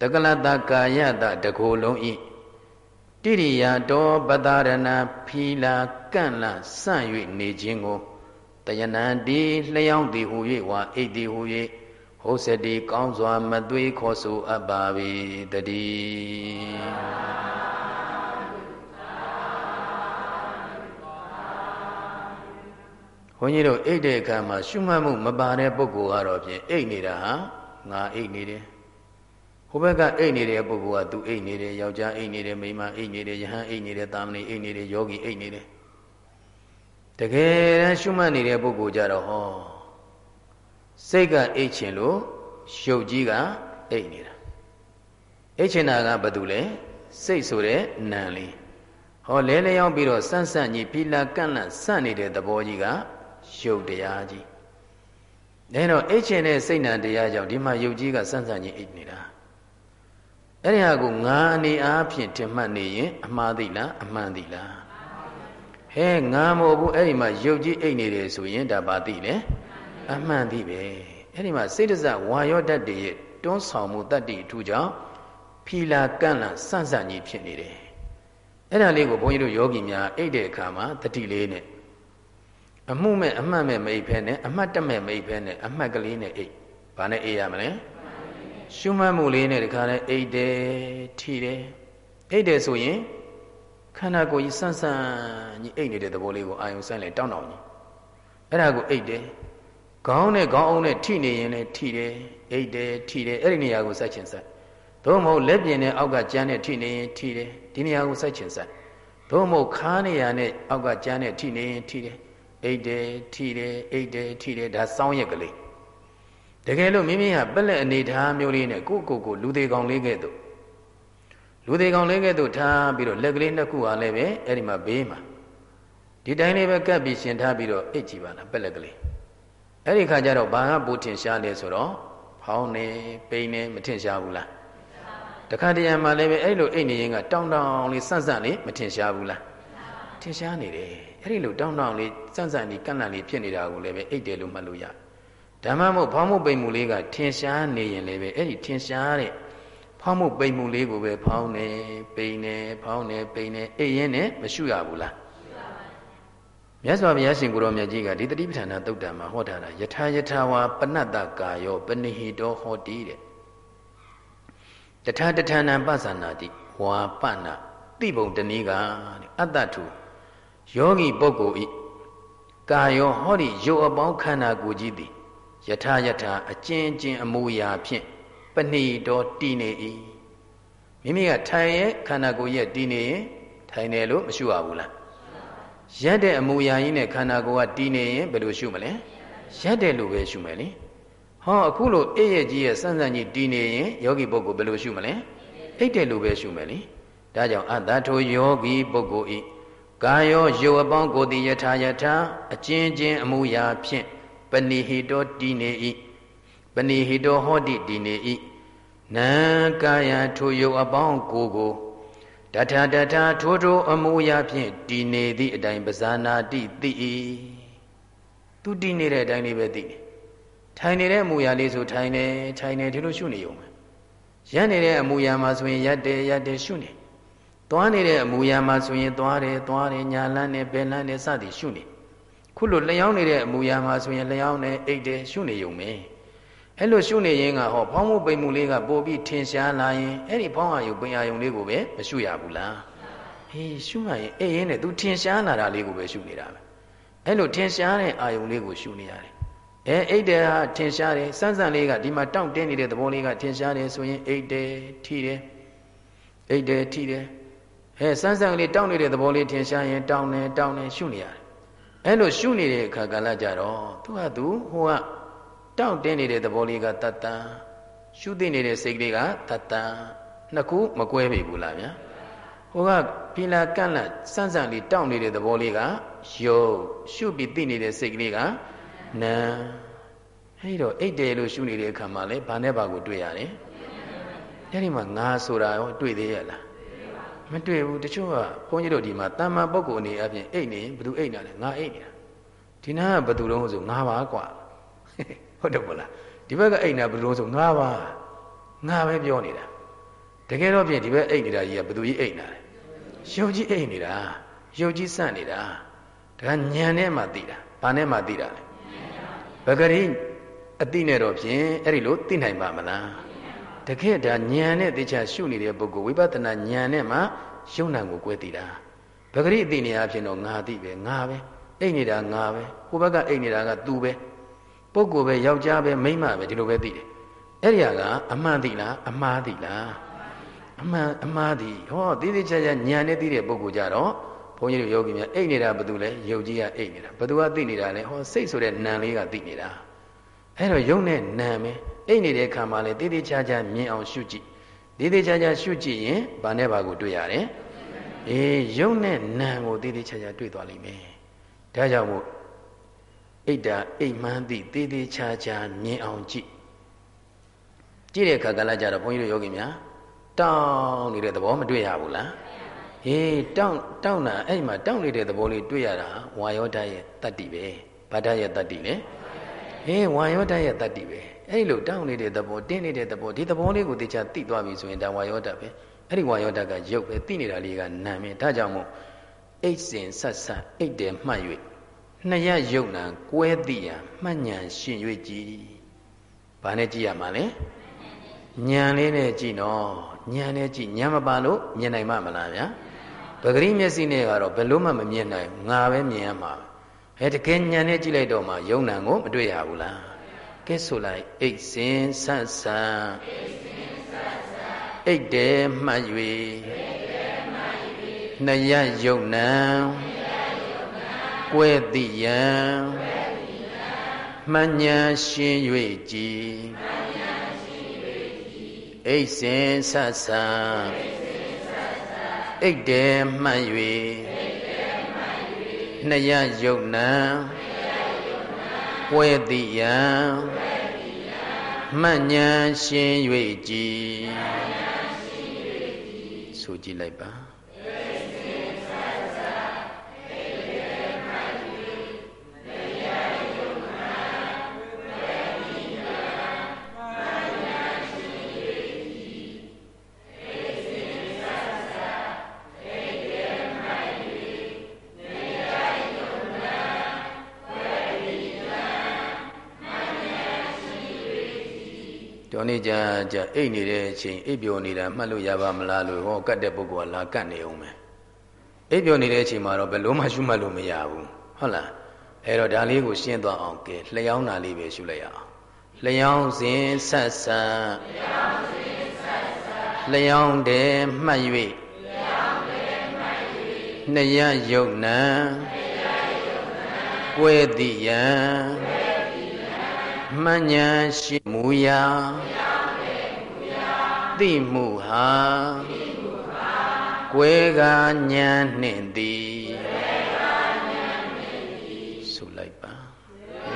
တကလတကာယတတကိုယ်လုံးဤတိရိယာတောပတရဏဖီလာကန့်လဆန့်၍နေခြင်းကို တယနံတိလျောင်းသည်ဟူ၍ဝါအိတ်သည်ဟူ၍ဟောစတိကောင်းစွာမသွေးခေါ်ဆိုအပ်ပါ၏တည်းဘုန်းကြီးတို့အိတ်တဲ့အခါမှာရှုမှတ်မှုမပါတဲ့ပုဂ္ဂိုလ်ကတော့ဖြင့်အိတ်နေတာဟာငါအိတ်နေတယ်ဟိုဘက်ကအိတ်နေတဲ့ပုဂ္ဂိုလ်ကသူအိတ်နေတယ်ယောက်ျားအိတ်နေတယ်မိန်းမအိတ်နေတယ်ယဟန်အိတ်နေတယ်တာမဏေအိတ်နေတယ်ယောဂီအိတ်နေတယ် တကယ်တမ်းရှုမှတ်နေတဲ့ပုဂ္ဂိုလ်ကြတော့ဟောစိတ်ကအိတ်ချင်လို့ရှုပ်ကြီးကအိတ်နေတာအိတ်ချင်တာကဘာတူလဲစိတ်ဆိုတဲ့နံလေးဟောလဲလျောင်းပြီးတော့စန့်စန့်ကြီးပြီလာကန့်လန့်စန့်နေတဲ့သဘောကြီးကယုတ်တရားကြီးဒါတော့အိတ်ချင်တဲ့စိတ်နံတရားကြောင့်ဒီမှာယုတ်ကြီးကစန့်စန့်ကြီးအိတ်နေတာအဲ့ဒီဟာကိုငါအနေအားဖြင့်ထင်မှတ်နေရင်အမှားသိလားအမှန်သိလား ဟဲငါမို့ဘူးအဲ့ဒီမှာယုတ်ကြီးအိတ်နေတယ်ဆိုရင်ဒါပါသိလေအမှန်သိပဲအဲ့ဒီမှာစိတ်တစဝါယောတတ်တည်းရဲ့တွန်းဆောင်မှုတတ္တိအထူးကြောင့်ဖီလာကန့်လန့်စန့်စန့်ကြီးဖြစ်နေတယ်အဲ့ဒါလေးကိုဘုန်းကြီးတို့ယောဂီများအိတ်တဲ့အခါမှာတတိလေးနဲ့အမှုမဲ့အမှတ်မဲ့မိတ်ဖဲနဲ့အမှတ်တမဲ့မိတ်ဖဲနဲ့အမှတ်ကလေးနဲ့အိတ်ဘာနဲ့အိတ်ရမလဲရှုမှတ်မှုလေးနဲ့တခါလဲအိတ်တယ်ထီတယ်အိတ်တယ်ဆိုရင် ခန္ဓာကိုယ်ကြီးစန့်စန့်ကြီးအိတ်နေတဲ့သဘောလေးကိုအာယုံစမ်းလေတောင်းတောင်းကြီးအဲ့ဒါကိုအိတ်တယ်ခေါင်းနဲ့ခေါင်းအုံးနဲ့ထိနေရင်လည်းထိတယ်အိတ်တယ်ထိတယ်အဲ့ဒီနေရာကိုစိုက်ချင်စိုက်သို့မဟုတ်လက်ပြင်နဲ့အောက်ကကြမ်းနဲ့ထိနေရင်ထိတယ်ဒီနေရာကိုစိုက်ချင်စိုက်သို့မဟုတ်ခါးနေရာနဲ့အောက်ကကြမ်းနဲ့ထိနေရင်ထိတယ်အိတ်တယ်ထိတယ်အိတ်တယ်ထိတယ်ဒါစောင်းရက်ကလေးတကယ်လို့မိမိဟာပက်လက်အနေထားမျိုးလေးနဲ့ကိုကိုကိုလူသေးကောင်လေးကဲ့သို့ လူသေးကောင်လေးကဲ့သို့ထားပြီးတော့လက်ကလေးနှစ်ခုဟာလည်းပဲအဲ့ဒီမှာဘေးမှာဒီတိုင်းလေးပဲကပ်ပြီးရှင်ထားပြီးတော့အိတ်ကြည့်ပါလားပက်လက်ကလေးအဲ့ဒီခါကျတော့ဘာကပူထင်ရှားလဲဆိုတော့ဖောင်းနေပိန်နေမထင်ရှားဘူးလားတခါတရံမှာလည်းပဲအဲ့လိုအိတ်နေရင်ကတောင်းတောင်းလေးစန့်စန့်လေးမထင်ရှားဘူးလားထင်ရှားနေတယ်အဲ့ဒီလိုတောင်းတောင်းလေးစန့်စန့်လေးကန့်လန့်လေးဖြစ်နေတာကိုလည်းပဲအိတ်တယ်လို့မှတ်လို့ရဓမ္မမို့ဖောင်းမှုပိန်မှုလေးကထင်ရှားနေရင်လည်းပဲအဲ့ဒီထင်ရှားတဲ့ ဖောင်းမှုပိန်မှုလေးကိုပဲဖောင်းနေပိန်နေဖောင်းနေပိန်နေအိပ်ရင်းနဲ့မရှုရဘူးလားမြတ်စွာဘုရားရှင်ကိုရောမြတ်ကြီးကဒီတတိပဋ္ဌာန်သုတ်တံမှာဟောထားတာယထာယထာဝါပဏတ္တကာယောပနိဟိတောဟောတိတဲ့တထာတထာနံပသနာတိဝါပနာတိဘုံတနည်းကအတ္တထုယောဂီပုဂ္ဂိုလ်ဤကာယောဟောဒီရုပ်အပေါင်းခန္ဓာကိုယ်ကြီးသည်ယထာယထာအကျဉ်းချင်းအမူအရာဖြင့် ပဏိတော်တည်နေ၏မိမိကထိုင်ရဲ့ခန္ဓာကိုယ်ရဲ့တည်နေရင်ထိုင်တယ်လို့မရှုရဘူးလားရက်တဲ့အမူအရာကြီးနဲ့ခန္ဓာကိုယ်ကတည်နေရင်ဘယ်လိုရှုမလဲရက်တယ်လို့ပဲရှုမယ်လေဟောအခုလိုအိပ်ရဲ့ကြီးရဲ့စမ်းစမ်းကြီးတည်နေရင်ယောဂီပုဂ္ဂိုလ်ဘယ်လိုရှုမလဲအိပ်တယ်လို့ပဲရှုမယ်လေဒါကြောင့်အတ္တထိုယောဂီပုဂ္ဂိုလ်ဤကာယောယုတ်အပေါင်းကိုတိယထာယထာအချင်းချင်းအမှုရာဖြင့်ပဏိဟိတောတည်နေ၏ ပဏိဟိတောဟောတိတည်နေ၏နံကာယထိုယုတ်အပေါင်းကိုကိုတထတထထိုထိုအမှုရာဖြင့်တည်နေသည့်အတိုင်းပဇာနာတိသိ၏သူတည်နေတဲ့အတိုင်းလေးပဲသိနေထိုင်နေတဲ့အမူအရာလေးဆိုထိုင်နေထိုင်နေဒီလိုရှုနေုံပဲရက်နေတဲ့အမူအရာမှာဆိုရင်ရက်တယ်ရက်တယ်ရှုနေသွားနေတဲ့အမူအရာမှာဆိုရင်သွားတယ်သွားတယ်ညာလန်းနဲ့ဘယ်လန်းနဲ့စသည်ရှုနေခုလိုလျှောင်းနေတဲ့အမူအရာမှာဆိုရင်လျှောင်းနေအိတ်တယ်ရှုနေုံပဲ အဲ့လိုရှုနေရင်ကဟောဖောင်းမှုပိန်မှုလေးကပို့ပြီးထင်ရှားလာရင်အဲ့ဒီဖောင်းအာယုပိန်အာယုလေးကိုပဲမရှုရဘူးလားဟေးရှုမှရင်အေးရင်းနဲ့ तू ထင်ရှားလာတာလေးကိုပဲရှုနေတာပဲအဲ့လိုထင်ရှားတဲ့အာယုလေးကိုရှုနေရတယ်အဲအိတ်တယ်ဟာထင်ရှားတယ်စမ်းစမ်းလေးကဒီမှာတောင့်တင်းနေတဲ့သဘောလေးကထင်ရှားတယ်ဆိုရင်အိတ်တယ်ထိတယ်အိတ်တယ်ထိတယ်အဲစမ်းစမ်းလေးတောင့်နေတဲ့သဘောလေးထင်ရှားရင်တောင့်နေတောင့်နေရှုနေရတယ်အဲ့လိုရှုနေတဲ့အခါကလည်းကြတော့သူကသူဟိုက တောင့်တင်းနေတဲ့သဘောလေးကတတန်ရှုသိနေတဲ့စိတ်ကလေးကတတန်နှစ်ခုမကွဲပေဘူးလားဗျာဟိုကဖိလာကန့်လန့်စမ်းစမ်းလေးတောင့်နေတဲ့သဘောလေးကယုတ်ရှုပြီးသိနေတဲ့စိတ်ကလေးကနံအဲဒီတော့အိတ်တယ်လို့ရှုနေတဲ့အခါမှာလဲဘာနဲ့ဘာကိုတွေ့ရတယ်အဲဒီမှာငါဆိုတာရောတွေ့သေးရလားမတွေ့ဘူးတချို့ကဘုန်းကြီးတို့ဒီမှာတမ္မာပုဂ္ဂိုလ်အနေအချင်းအိတ်နေဘသူအိတ်နေလဲငါအိတ်နေတာဒီနာကဘသူတော့ဆိုငါပါကွာ ဟုတ်တယ်မို့လားဒီဘက်ကအိတ်နေဘယ်သူလုံးဆိုငါပါငါပဲပြောနေတာတကယ်တော့ပြင်ဒီဘက်အိတ်နေတာကြီးကဘယ်သူကြီးအိတ်နေလဲရုပ်ကြီးအိတ်နေတာရုပ်ကြီးစနေတာဒါညံနဲ့မှသိတာဘာနဲ့မှသိတာလဲပဂရိအတိနဲ့တော့ဖြင့်အဲ့ဒီလိုသိနိုင်ပါမလားတကယ်ဒါဉာဏ်နဲ့သိချရှုနေတဲ့ပုဂ္ဂိုလ်ဝိပဿနာဉာဏ်နဲ့မှယုံနာကိုကွဲသိတာပဂရိအတိနေအဖြစ်တော့ငါသိပဲငါပဲအိတ်နေတာငါပဲဟိုဘက်ကအိတ်နေတာကသူပဲ ပုဂ္ဂိုလ်ပဲယောက်ျားပဲမိန်းမပဲဒီလိုပဲသိတယ်အဲ့ဒီကအမှန်သိလားအမှားသိလားအမှန်အမှားသိဟောသိသိချာချာဉာဏ်နဲ့သိတဲ့ပုဂ္ဂိုလ်ကြတော့ဘုန်းကြီးတို့ယောဂီများအိတ်နေတာဘာတူလဲယုတ်ကြီးကအိတ်နေတာဘာတူကသိနေတာလဲဟောစိတ်ဆိုတဲ့နံလေးကသိနေတာအဲ့တော့ယုံနဲ့နံပဲအိတ်နေတဲ့ခါမှာလဲတည်တည်ချာချာမြင်အောင်ရှုကြည့်တည်တည်ချာချာရှုကြည့်ရင်ဘာနဲ့ဘာကိုတွေ့ရတယ်အေးယုံနဲ့နံကိုတည်တည်ချာချာတွေ့သွားလိမ့်မယ်ဒါကြောင့်မို့ အိတ်တာအိတ်မှန်းသည့်တည်တည်ချာချာမြင်အောင်ကြည့်ကြည့်တဲ့အခါကလည်းကြတော့ဘုန်းကြီးတို့ယောဂီများတောင်းနေတဲ့သဘောမတွေ့ရဘူးလားဟေးတောင်းတောင်းတာအဲ့မှာတောင်းနေတဲ့သဘောလေးတွေ့ရတာဝါယောဓာတ်ရဲ့တတ္တိပဲဘာဓာတ်ရဲ့တတ္တိလဲဟေးဝါယောဓာတ်ရဲ့တတ္တိပဲအဲ့လိုတောင်းနေတဲ့သဘောတင်းနေတဲ့သဘောဒီသဘောလေးကိုတေချာသိသွားပြီဆိုရင်ဒါဝါယောဓာတ်ပဲအဲ့ဒီဝါယောဓာတ်ကရုပ်ပဲသိနေတာလေးကနာမည်ဒါကြောင့်မို့အိတ်စင်ဆက်ဆက်အိတ်တယ်မှတ်၍ နှစ်ရယုံနံကွဲသိရန်မှတ်ဉဏ်ရှင်၍ကြည်ဘာနဲ့ကြည့်ရမှာလဲဉာဏ်လေးနဲ့ကြည့်နော်ဉာဏ်နဲ့ကြည့်ဉာဏ်မပါလို့မြင်နိုင်မှာမလားဗျာပဂရိမျက်စိနဲ့ကတော့ဘယ်လို့မှမမြင်နိုင်ငါပဲမြင်ရမှာအဲတကယ်ညံနဲ့ကြည့်လိုက်တော့မှယုံနံကိုမတွေ့ရဘူးလားကဲဆိုလိုက်အိတ်စင်ဆတ်ဆန်အိတ်တယ်မှတ်၍နယယုံနံ ကွဲတိယံမှန်ညာရှင်၍ကြည်အိတ်စင်ဆတ်ဆန်အိတ်တယ်မှတ်၍နှရယုတ်နံပွဲတိယံမှတ်ညာရှင်၍ကြည်ဆိုကြည့်လိုက်ပါ နေကြကြအိတ်နေတဲ့အချိန်အိပ်ပျော်နေတာမှတ်လို့ရပါမလားလို့ဟောကတ်တဲ့ပုဂ္ဂိုလ်ကလာကတ်နေအောင်မယ်အိပ်ပျော်နေတဲ့အချိန်မှာတော့ဘယ်လို့မှရှုမှတ်လို့မရဘူးဟုတ်လားအဲ့တော့ဒါလေးကိုရှင်းသွားအောင်ကဲလျှောင်းတာလေးပဲရှုလိုက်ရအောင်လျှောင်းစဉ်ဆက်ဆံလျှောင်းစဉ်ဆက်ဆံလျှောင်းတယ်မှတ်၍လျှောင်းတယ်မှတ်၍နှစ်ရယုတ်နံနှစ်ရယုတ်နံကွဲတိယံကွဲတိယံမှဉ္ဉရှိမူရာလျှောင်းတယ်မူ ရာသိမှုဟာသိမှုဟာကွဲကဉာဏ်နှင့်သည်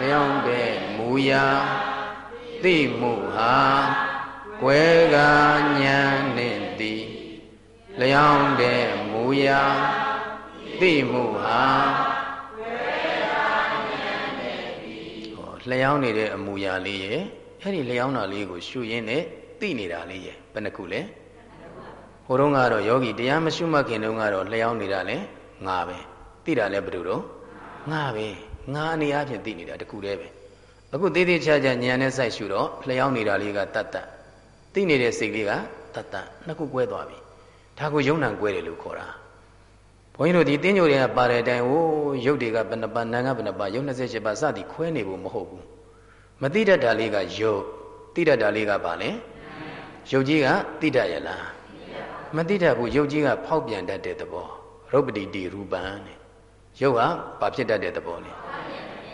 လျောင်းတဲ့မူရာသိမှုဟာကွဲကားဉာဏ်နှင့်သည်လျောင်းတဲ့မူရာသိမှုဟာဟောလျောင်းနေတဲ့အမူအရာလေးရဲ့အဲ့ဒီလျောင်းတာလေးကိုရှုရင်းနဲ့ သိနေတာလေးရဲ့ဘယ်နှခုလဲဟိုတုန်းကတော့ယောဂီတရားမရှုမှတ်ခင်တုန်းကတော့လျောင်းနေတာလဲငါပဲသိတာလဲဘယ်လိုတော့ငါပဲငါအနေအချင်းသိနေတာတခုတည်းပဲအခုသေးသေးချာချာညံနဲ့စိုက်ရှုတော့လျှောင်းနေတာလေးကတတ်တတ်သိနေတဲ့စိတ်လေးကတတ်တတ်နှစ်ခုကွဲသွားပြီဒါကိုယုံ nant ကွဲတယ်လို့ခေါ်တာဘုန်းကြီးတို့ဒီတင်းညိုတွေကပါတဲ့အတိုင်းဟိုရုပ်တွေကဘယ်နှပါနာငါဘယ်နှပါရုပ်28ပါစသည်ခွဲနေဖို့မဟုတ်ဘူးမသိတတ်တာလေးကယုတ်သိတတ်တာလေးကပါလေ ရုပ်ကြီးကသိတတ်ရလားမသိတတ်ဘူးရုပ်ကြီးကဖောက်ပြန်တတ်တဲ့သဘောရုပ်ပတိတိရူပံတဲ့ရုပ်ကဘာဖြစ်တတ်တဲ့သဘောလဲ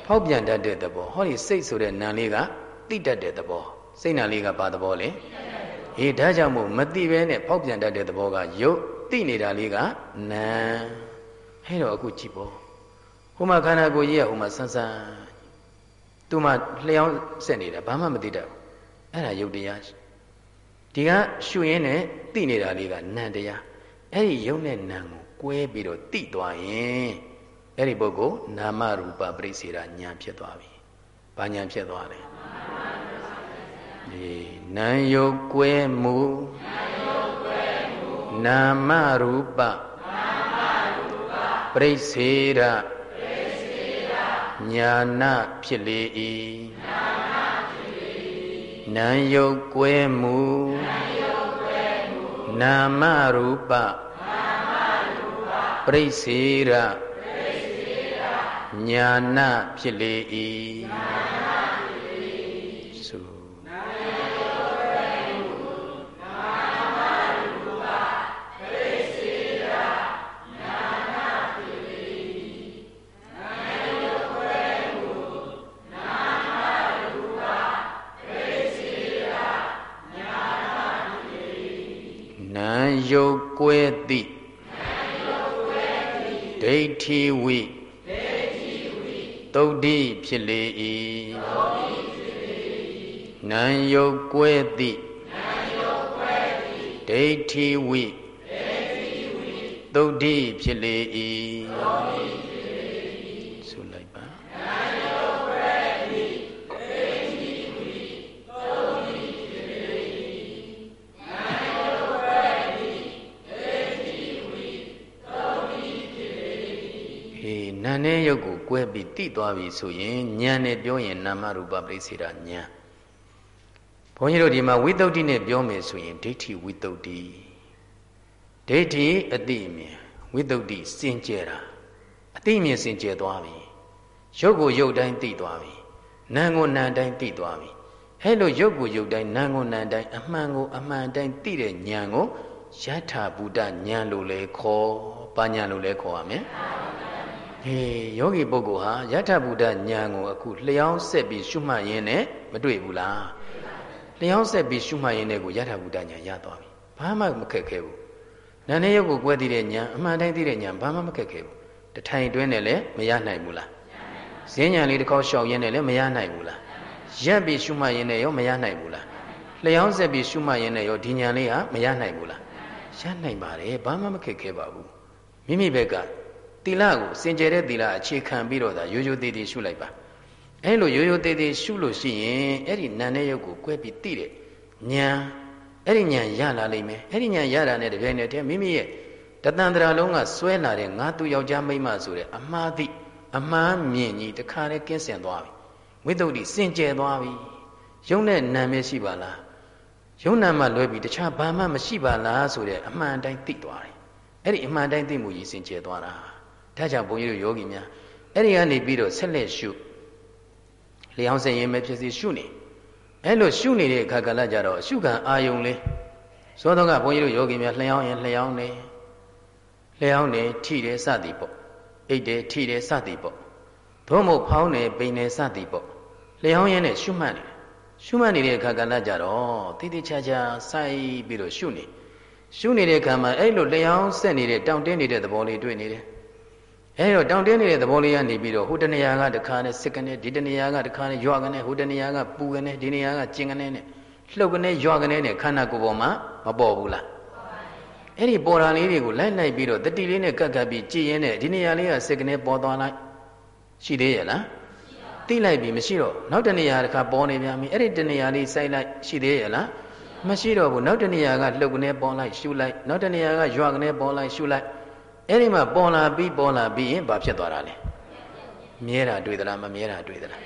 ဖောက်ပြန်တတ်တဲ့သဘောဟောဒီစိတ်ဆိုတဲ့နာလေးကတိတတ်တဲ့သဘောစိတ်နာလေးကဘာသဘောလဲအေးဒါကြောင့်မို့မတိပဲနဲ့ဖောက်ပြန်တတ်တဲ့သဘောကရုပ်တိနေတာလေးကနာဟဲ့တော့အခုကြည့်ပေါ့ဟိုမှာခန္ဓာကိုယ်ကြီးကဟိုမှာဆန်းဆန်းသူမှလျှောင်းဆက်နေတာဘာမှမသိတတ်ဘူးအဲ့ဒါရုပ်တရား ဒီကရှုရင်းနဲ့တိနေတာလေးကနံတရားအဲ့ဒီရုပ်နဲ့နံကိုကွဲပြီးတော့တိသွားရင်အဲ့ဒီပုဂ္ဂိုလ်နာမရူပပရိစေရာဉာဏ်ဖြစ်သွားပြီ။ဘာဉာဏ်ဖြစ်သွားလဲ။ဒီနာယုတ်ကွဲမှုနာမရူပပရိစေရာညာနာဖြစ်လေ၏ နာယုတ်ကွဲမှုနာမရူပပရိစေရာညာနာဖြစ်လေ၏ ကွဲသည့်ဒိဋ္ဌိဝိသုတ်တိဖြစ်လေ၏နံယုတ်ကွဲသည့်ဒိဋ္ဌိဝိသုတ်တိဖြစ်လေ၏ ရုပ်ကိုကွဲပြီးတိသွားပြီဆိုရင်ဉာဏ်နဲ့ပြောရင်နာမရူပပရိစေတာဉာဏ်ဘုန်းကြီးတို့ဒီမှာဝိသုဒ္ဓိနဲ့ပြောမယ်ဆိုရင်ဒိဋ္ဌိဝိသုဒ္ဓိဒိဋ္ဌိအတိအမြင်ဝိသုဒ္ဓိစင်ကြယ်တာအတိအမြင်စင်ကြယ်သွားပြီရုပ်ကိုရုပ်တိုင်းသိသွားပြီနာမ်ကိုနာမ်တိုင်းသိသွားပြီဟဲ့လို့ရုပ်ကိုရုပ်တိုင်းနာမ်ကိုနာမ်တိုင်းအမှန်ကိုအမှန်တိုင်းသိတဲ့ဉာဏ်ကိုယထာဘုဒ္ဓဉာဏ်လို့လေခေါ်ပါဉာဏ်လို့လေခေါ်ရမယ် ဟေးယောဂီပုဂ္ဂိုလ်ဟာယထဗုဒ္ဓဉာဏ်ကိုအခုလျှောင်းဆက်ပြီးရှုမှတ်ရင်းနဲ့မတွေ့ဘူးလားလျှောင်းဆက်ပြီးရှုမှတ်ရင်းနဲ့ကိုယထဗုဒ္ဓဉာဏ်ရသွားပြီဘာမှမခက်ခဲဘူးနာနေရုပ်ကိုကွဲသိတဲ့ဉာဏ်အမှန်တိုင်းသိတဲ့ဉာဏ်ဘာမှမခက်ခဲဘူးတထိုင်တွင်းနဲ့လည်းမရနိုင်ဘူးလားဈဉ္ဉံလေးတစ်ခေါက်လျှောက်ရင်းနဲ့လည်းမရနိုင်ဘူးလားရက်ပြီးရှုမှတ်ရင်းနဲ့ရောမရနိုင်ဘူးလားလျှောင်းဆက်ပြီးရှုမှတ်ရင်းနဲ့ရောဒီဉာဏ်လေးဟာမရနိုင်ဘူးလားရနိုင်ပါတယ်ဘာမှမခက်ခဲပါဘူးမိမိဘက်က သီလကိုစင်ကြယ်တဲ့သီလအခြေခံပြီးတော့ဒါရိုးရိုးသေးသေးရှုလိုက်ပါအဲလိုရိုးရိုးသေးသေးရှုလို့ရှိရင်အဲ့ဒီနာနဲ့ရုပ်ကိုကွဲပြီးသိတဲ့ဉာဏ်အဲ့ဒီဉာဏ်ရလာလိမ့်မယ်အဲ့ဒီဉာဏ်ရတာနဲ့တပြိုင်နက်တည်းမိမိရဲ့တတန်တရာလုံးကစွဲလာတဲ့ငါသူယောက်ျားမိန်းမဆိုတဲ့အမှားသည့်အမှားမြင်ကြီးတခါတည်းကင်းစင်သွားပြီဝိသုဒ္ဓိစင်ကြယ်သွားပြီရုံနဲ့နာမည်ရှိပါလားယုံနာမှလွဲပြီးတခြားဘာမှမရှိပါလားဆိုတဲ့အမှန်တိုင်းသိသွားတယ်အဲ့ဒီအမှန်တိုင်းသိမှုကြီးစင်ကြယ်သွားတာ ဒါကြောင့်ဘုန်းကြီးတို့ယောဂီများအဲ့ဒီကနေပြီးတော့ဆက်လက်ရှုလျောင်းစင်ရင်ပဲဖြစ်စီရှုနေအဲ့လိုရှုနေတဲ့အခါကလည်းကြတော့ရှုခံအာယုံလေးသောတော့ကဘုန်းကြီးတို့ယောဂီများလျောင်းရင်လျောင်းနေလျောင်းနေထိတယ်စသည်ပေါ့အိတ်တယ်ထိတယ်စသည်ပေါ့သို့မဟုတ်ဖောင်းတယ်ပိန်တယ်စသည်ပေါ့လျောင်းရင်နဲ့ရှုမှတ်နေရှုမှတ်နေတဲ့အခါကလည်းကြတော့တိတိကျကျစိုက်ပြီးတော့ရှုနေရှုနေတဲ့အခါမှာအဲ့လိုလျောင်းဆက်နေတဲ့တောင့်တင်းနေတဲ့သဘောလေးတွေ့နေတယ် အဲတော့တောင့်တင်းနေတဲ့သဘောလေးကနေပြီးတော့ဟိုတနေရာကတခါနဲ့စစ်ကနေဒီတနေရာကတခါနဲ့ရွာကနေဟိုတနေရာကပူကနေဒီနေရာကကျင်ကနေနဲ့လှုပ်ကနေရွာကနေနဲ့ခန္ဓာကိုယ်ပေါ်မှာမပေါ်ဘူးလားအဲ့ဒီပေါ်တာလေးတွေကိုလိုက်လိုက်ပြီးတော့တတိလေးနဲ့ကပ်ကပ်ပြီးကြည်ရင်းနဲ့ဒီနေရာလေးကစစ်ကနေပေါ်သွားလိုက်ရှိသေးရဲ့လားသိလိုက်ပြီမရှိတော့နောက်တနေရာတစ်ခါပေါ်နေပြန်ပြီအဲ့ဒီတနေရာလေးစိုက်လိုက်ရှိသေးရဲ့လားမရှိတော့ဘူးနောက်တနေရာကလှုပ်ကနေပေါ်လိုက်ရှူလိုက်နောက်တနေရာကရွာကနေပေါ်လိုက်ရှူလိုက် အဲ့ဒီမှာပေါ်လာပြီးပေါ်လာပြီးရင်ဘာဖြစ်သွားတာလဲမြဲတာတွေ့သလားမမြဲတာတွေ့သလား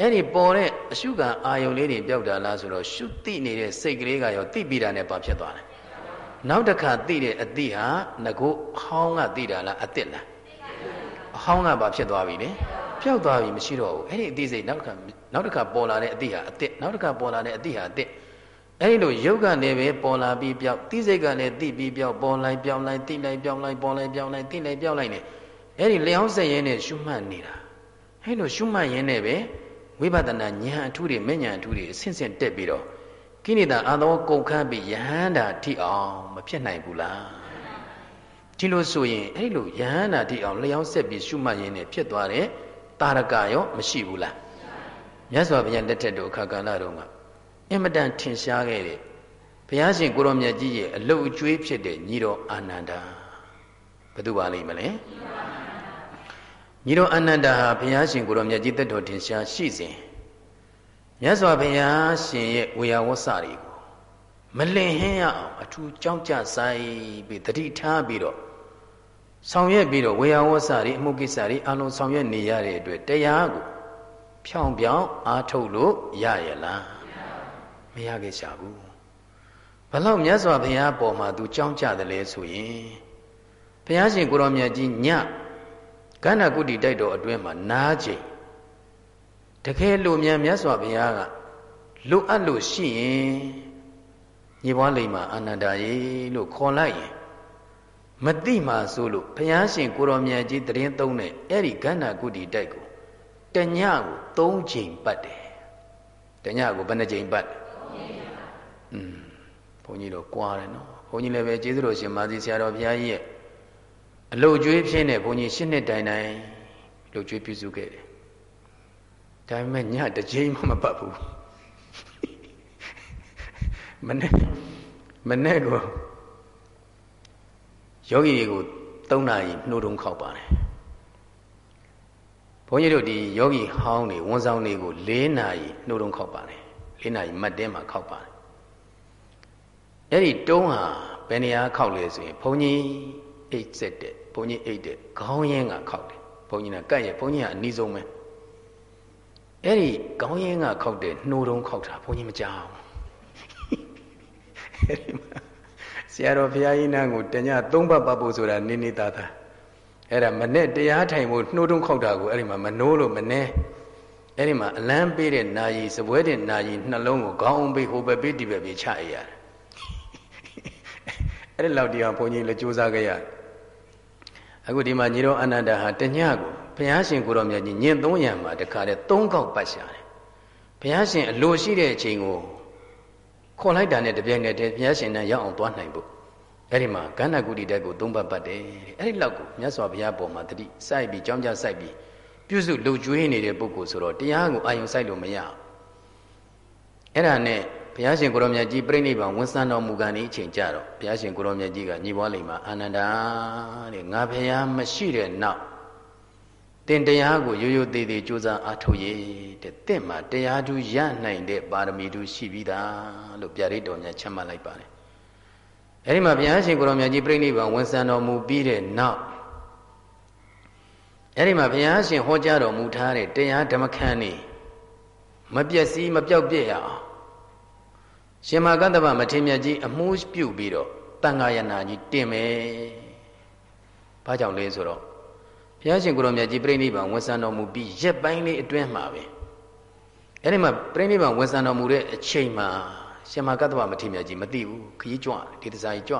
အဲ့ဒီပေါ်တဲ့အရှုခံအာယုံလေးတွေပျောက်တာလားဆိုတော့ရှုတိနေတဲ့စိတ်ကလေးကရောတိပြီးတာနဲ့ဘာဖြစ်သွားလဲနောက်တစ်ခါသိတဲ့အတိဟာငကိုအဟောင်းကသိတာလားအစ်စ်လားအဟောင်းကဘာဖြစ်သွားပြီလဲပျောက်သွားပြီမရှိတော့ဘူးအဲ့ဒီအသိစိတ်နောက်တစ်ခါနောက်တစ်ခါပေါ်လာတဲ့အတိဟာအစ်စ်နောက်တစ်ခါပေါ်လာတဲ့အတိဟာအစ်စ် အဲ့လိုယုတ်ကနေပဲပေါ်လာပြီးပြောက်တိစိတ်ကလည်းတိပြီးပြောက်ပေါ်လိုက်ပြောင်းလိုက်တိလိုက်ပြောင်းလိုက်ပေါ်လိုက်ပြောင်းလိုက်တိလိုက်ပြောင်းလိုက်နေအဲ့ဒီလျောင်းစက်ရင်းနဲ့ရှုမှတ်နေတာအဲ့လိုရှုမှတ်ရင်းနဲ့ပဲဝိပဿနာဉာဏ်အထူးတွေမဉဏ်အထူးတွေအဆင့်ဆင့်တက်ပြီးတော့ကိနိတာအာသောကုန်ခန်းပြီးယဟန္တာထိအောင်မဖြစ်နိုင်ဘူးလားဒီလိုဆိုရင်အဲ့လိုယဟန္တာထိအောင်လျောင်းဆက်ပြီးရှုမှတ်ရင်းနဲ့ဖြစ်သွားတဲ့တာရကရောမရှိဘူးလားမြတ်စွာဘုရားလက်ထက်တို့အခါကာလတုန်းက အင်မတန်ထင်ရှားခဲ့တဲ့ဘုရားရှင်ကိုရောမြတ်ကြီးရဲ့အလုတ်အကျွေးဖြစ်တဲ့ညီတော်အာနန္ဒာဘယ်သူပါလိမ့်မလဲညီတော်အာနန္ဒာဟာဘုရားရှင်ကိုရောမြတ်ကြီးတက်တော်ထင်ရှားရှိစဉ်မြတ်စွာဘုရားရှင်ရဲ့ဝေယဝဆတွေကိုမလင်ဟင်းရအောင်အထူးကြောင်းကြဆိုင်ပြီးတတိထားပြီးတော့ဆောင်ရွက်ပြီးတော့ဝေယဝဆတွေအမှုကိစ္စတွေအလုံးဆောင်ရွက်နေရတဲ့အတွက်တရားကိုဖြောင်ပြောင်အားထုတ်လို့ရရလား မရခဲ့ရှာဘူးဘလောက်မြတ်စွာဘုရားပေါ်မှာသူကြောင်းကြတယ်လဲဆိုရင်ဘုရားရှင်ကိုရောမြတ်ကြီးညကန္နာကုတိတိုက်တော်အတွင်းမှာနားချိန်တကယ်လို့မြန်မြတ်စွာဘုရားကလိုအပ်လို့ရှိရင်ညီပွားလိမ္မာအာနန္ဒာရေလို့ခေါ်လိုက်ရင်မတိမှဆိုလို့ဘုရားရှင်ကိုရောမြတ်ကြီးတရင်သုံးတဲ့အဲ့ဒီကန္နာကုတိတိုက်ကိုတညကို၃ချိန်ပတ်တယ်တညကိုဘယ်နှချိန်ပတ် อืมဘုန်းကြီးတို့ကြွားတယ်နော်ဘုန်းကြီးလည်းပဲကျေးဇူးတော်ရှင်မာသီဆရာတော်ဘုရားကြီးရဲ့အလုတ်ကျွေးဖြစ်နေဘုန်းကြီးရှစ်နှစ်တိုင်တိုင်လုတ်ကျွေးပြုစုခဲ့တယ်ဒါပေမဲ့ညတစ်ချိန်မှမပတ်ဘူးမနေ့မနေ့ကိုယောဂီတွေကို၃နာရီနှိုးတုံးခောက်ပါတယ်ဘုန်းကြီးတို့ဒီယောဂီဟောင်းတွေဝန်ဆောင်တွေကို၄နာရီနှိုးတုံးခောက်ပါတယ် ၄နာရီမတ်တင်းမှာခောက်ပါတယ်အဲ့ဒီတုံးဟာဘယ်နေရာခောက်လဲဆိုရင်ဘုန်းကြီးအိတ်ဆက်တဲ့ဘုန်းကြီးအိတ်တဲ့ခေါင်းရင်းကခောက်တယ်ဘုန်းကြီးကကတ်ရဲ့ဘုန်းကြီးကအနီးဆုံးပဲအဲ့ဒီခေါင်းရင်းကခောက်တဲ့နှိုးတုံးခောက်တာဘုန်းကြီးမကြောက်အဲ့ဒီမှာဆရာတော်ဘုရားကြီးနာကိုတညသုံးပတ်ပတ်ဖို့ဆိုတာနေနေသားသားအဲ့ဒါမနဲ့တရားထိုင်ဖို့နှိုးတုံးခောက်တာကိုအဲ့ဒီမှာမနိုးလို့မနေ အဲ့ဒီမှာအလန်းပေးတဲ့နာယီစပွဲတဲ့နာယီနှလုံးကိုခေါင်းအောင်ပေးဟိုဘက်ပေးဒီဘက်ပေးချရရတယ်အဲ့ဒီလောက်တရားဘုန်းကြီးလည်းကြိုးစားခဲ့ရအခုဒီမှာညီတော်အနန္ဒာဟာတညကိုဘုရားရှင်ကိုရောမြတ်ကြီးညင်သုံးရံမှာတခါတည်းသုံးခေါက်ပတ်ရှာတယ်ဘုရားရှင်အလိုရှိတဲ့အချိန်ကိုခေါ်လိုက်တာနဲ့တပြိုင်နက်တည်းဘုရားရှင်နဲ့ရောက်အောင်သွားနိုင်ဖို့အဲ့ဒီမှာကန္နကုတိတက်ကိုသုံးပတ်ပတ်တယ်အဲ့ဒီလောက်ကိုမြတ်စွာဘုရားပေါ်မှာတတိစိုက်ပြီးကြောင်းကြစိုက်ပြီး ပြုစုလှုပ်ကြွေးနေတဲ့ပုဂ္ဂိုလ်ဆိုတော့တရားကိုအာယုံစိုက်လို့မရအောင်အဲ့ဒါနဲ့ဘုရားရှင်ကိုရောမြတ်ကြီးပြိဋိဘံဝန်ဆန်းတော်မူကန်ဤအချိန်ကြတော့ဘုရားရှင်ကိုရောမြတ်ကြီးကညီပွားလိမ္မာအာနန္ဒာတဲ့ငါဘုရားမရှိတဲ့နောက်တင်တရားကိုရိုးရိုးသေးသေးကြိုးစားအားထုတ်ရတဲ့တင့်မှာတရားသူရနိုင်တဲ့ပါရမီသူရှိပြီးသားလို့ဗျာဒိတ်တော်များချမှတ်လိုက်ပါတယ်အဲဒီမှာဘုရားရှင်ကိုရောမြတ်ကြီးပြိဋိဘံဝန်ဆန်းတော်မူပြီးတဲ့နောက် အဲ့ဒီမှာဘုရားရှင်ဟောကြားတော်မူထားတဲ့တရားဓမ္မခန်းနေမပြည့်စည်မပြောက်ပြည့်ရအောင်ရှင်မာကတ္တဗမထေမြတ်ကြီးအမှုပြုပြီးတော့တန်ဃာယနာကြီးတင်မယ်။ဘာကြောင့်လဲဆိုတော့ဘုရားရှင်ကိုရောမြတ်ကြီးပြိဋိဘံဝန်ဆံတော်မူပြီးရက်ပိုင်းလေးအတွင်းမှာပဲအဲ့ဒီမှာပြိဋိဘံဝန်ဆံတော်မူတဲ့အချိန်မှာရှင်မာကတ္တဗမထေမြတ်ကြီးမသိဘူးခကြီးကြွဒီတစားကြီးကြွ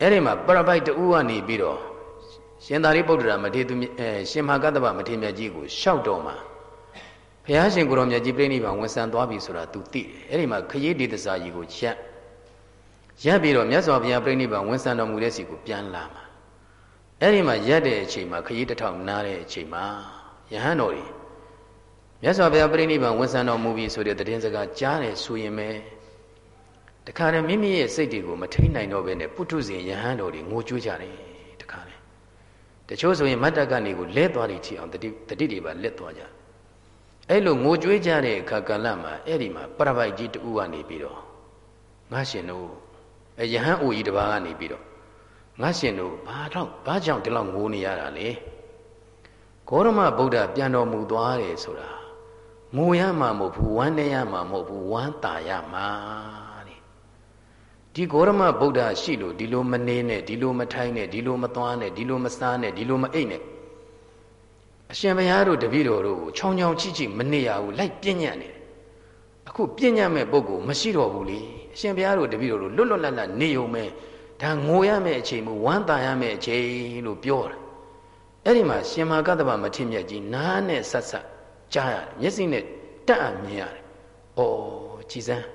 အဲ့ဒီမှာပရပိုက်တူကနေပြီးတော့ ရှင်သာရိပုတ္တရာမထေသူအဲရှင်မာကတ္တဗမထေမြတ်ကြီးကိုရှောက်တော်မှာဘုရားရှင်ကိုရောမြတ်ကြီးပြိဋိဘံဝန်ဆံသွားပြီဆိုတာ तू သိတယ်အဲ့ဒီမှာခကြီးဒီတစားကြီးကိုရက်ရက်ပြီးတော့မြတ်စွာဘုရားပြိဋိဘံဝန်ဆံတော်မူတဲ့စီကိုပြန်လာမှာအဲ့ဒီမှာရက်တဲ့အချိန်မှာခကြီးတစ်ထောင်နားတဲ့အချိန်မှာယဟန်တော်ကြီးမြတ်စွာဘုရားပြိဋိဘံဝန်ဆံတော်မူပြီဆိုတဲ့တည်င်းစကားကြားတယ်ဆိုရင်ပဲတခါတည်းမိမိရဲ့စိတ်တွေကိုမထိန်နိုင်တော့ဘဲနဲ့ပုထုဇဉ်ယဟန်တော်တွေငိုကြွေးကြတယ်တခါတည်း တချို့ဆိုရင်မတ္တကနေကိုလဲသွားတယ်ထီအောင်တတိတတိတွေပါလက်သွားကြအဲ့လိုငိုကြွေးကြတဲ့အခါကာလမှာအဲ့ဒီမှာပရပိုက်ကြီးတူကနေပြီးတော့ငါရှင်တို့အဲယဟန်အိုကြီးတစ်ပါးကနေပြီးတော့ငါရှင်တို့ဘာတော့ဘာကြောင့်ဒီလောက်ငိုနေရတာလဲဂေါရမဗုဒ္ဓပြန်တော်မူသွားတယ်ဆိုတာငိုရမှာမဟုတ်ဘူးဝမ်းနေရမှာမဟုတ်ဘူးဝမ်းသာရမှာတဲ့ ဒီဂေါရမဗုဒ္ဓရှိလို့ဒီလိုမနေနဲ့ဒီလိုမထိုင်နဲ့ဒီလိုမသွားနဲ့ဒီလိုမစားနဲ့ဒီလိုမအိတ်နဲ့အရှင်ဘုရားတို့တပည့်တော်တို့ကိုချောင်းချောင်းချိချိမနေရဘူးလိုက်ပြညံ့နေတယ်အခုပြညံ့မဲ့ပုဂ္ဂိုလ်မရှိတော့ဘူးလေအရှင်ဘုရားတို့တပည့်တော်တို့လွတ်လွတ်လပ်လပ်နေုံမဲ့ဒါငိုရမယ့်အချိန်မူဝမ်းသာရမယ့်အချိန်လို့ပြောတာအဲ့ဒီမှာရှင်မာကတ္တဗမထေမြတ်ကြီးနားနဲ့ဆက်ဆက်ကြားရတယ်မျက်စိနဲ့တက်အမြင်ရတယ်။အော်ကြည်စမ်း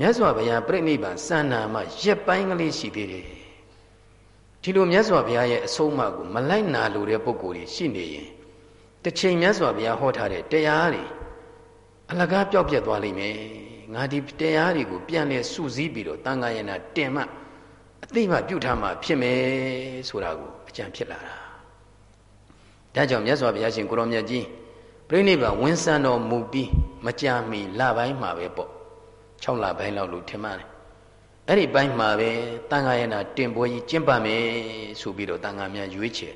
မြတ်စွာဘုရားပြိဋိဘံစံနာမှာရက်ပိုင်းကလေးရှိသေးတယ်။ဒီလိုမြတ်စွာဘုရားရဲ့အဆုံးအမကိုမလိုက်နာလိုတဲ့ပုဂ္ဂိုလ်တွေရှိနေရင်တစ်ချိန်မြတ်စွာဘုရားဟောထားတဲ့တရားတွေအလကားပျောက်ပြက်သွားလိမ့်မယ်။ငါဒီတရားတွေကိုပြန်လဲစုစည်းပြီးတော့တန်ခါရဏတင်မှအသိမှပြုထားမှဖြစ်မယ်ဆိုတာကိုအကြံဖြစ်လာတာဒါကြောင့်မြတ်စွာဘုရားရှင်ကိုရောမြတ်ကြီးပြိဋိဘဝင်းစံတော်မူပြီးမကြာမီလပိုင်းမှာပဲပေါ့ 6လပိုင်းလောက်လို့ထင်ပါတယ်အဲ့ဒီပိုင်းမှာပဲတန်ခါရဏတင်ပွဲကြီးကျင့်ပါမယ်ဆိုပြီးတော့တန်ခါများရွေးချယ်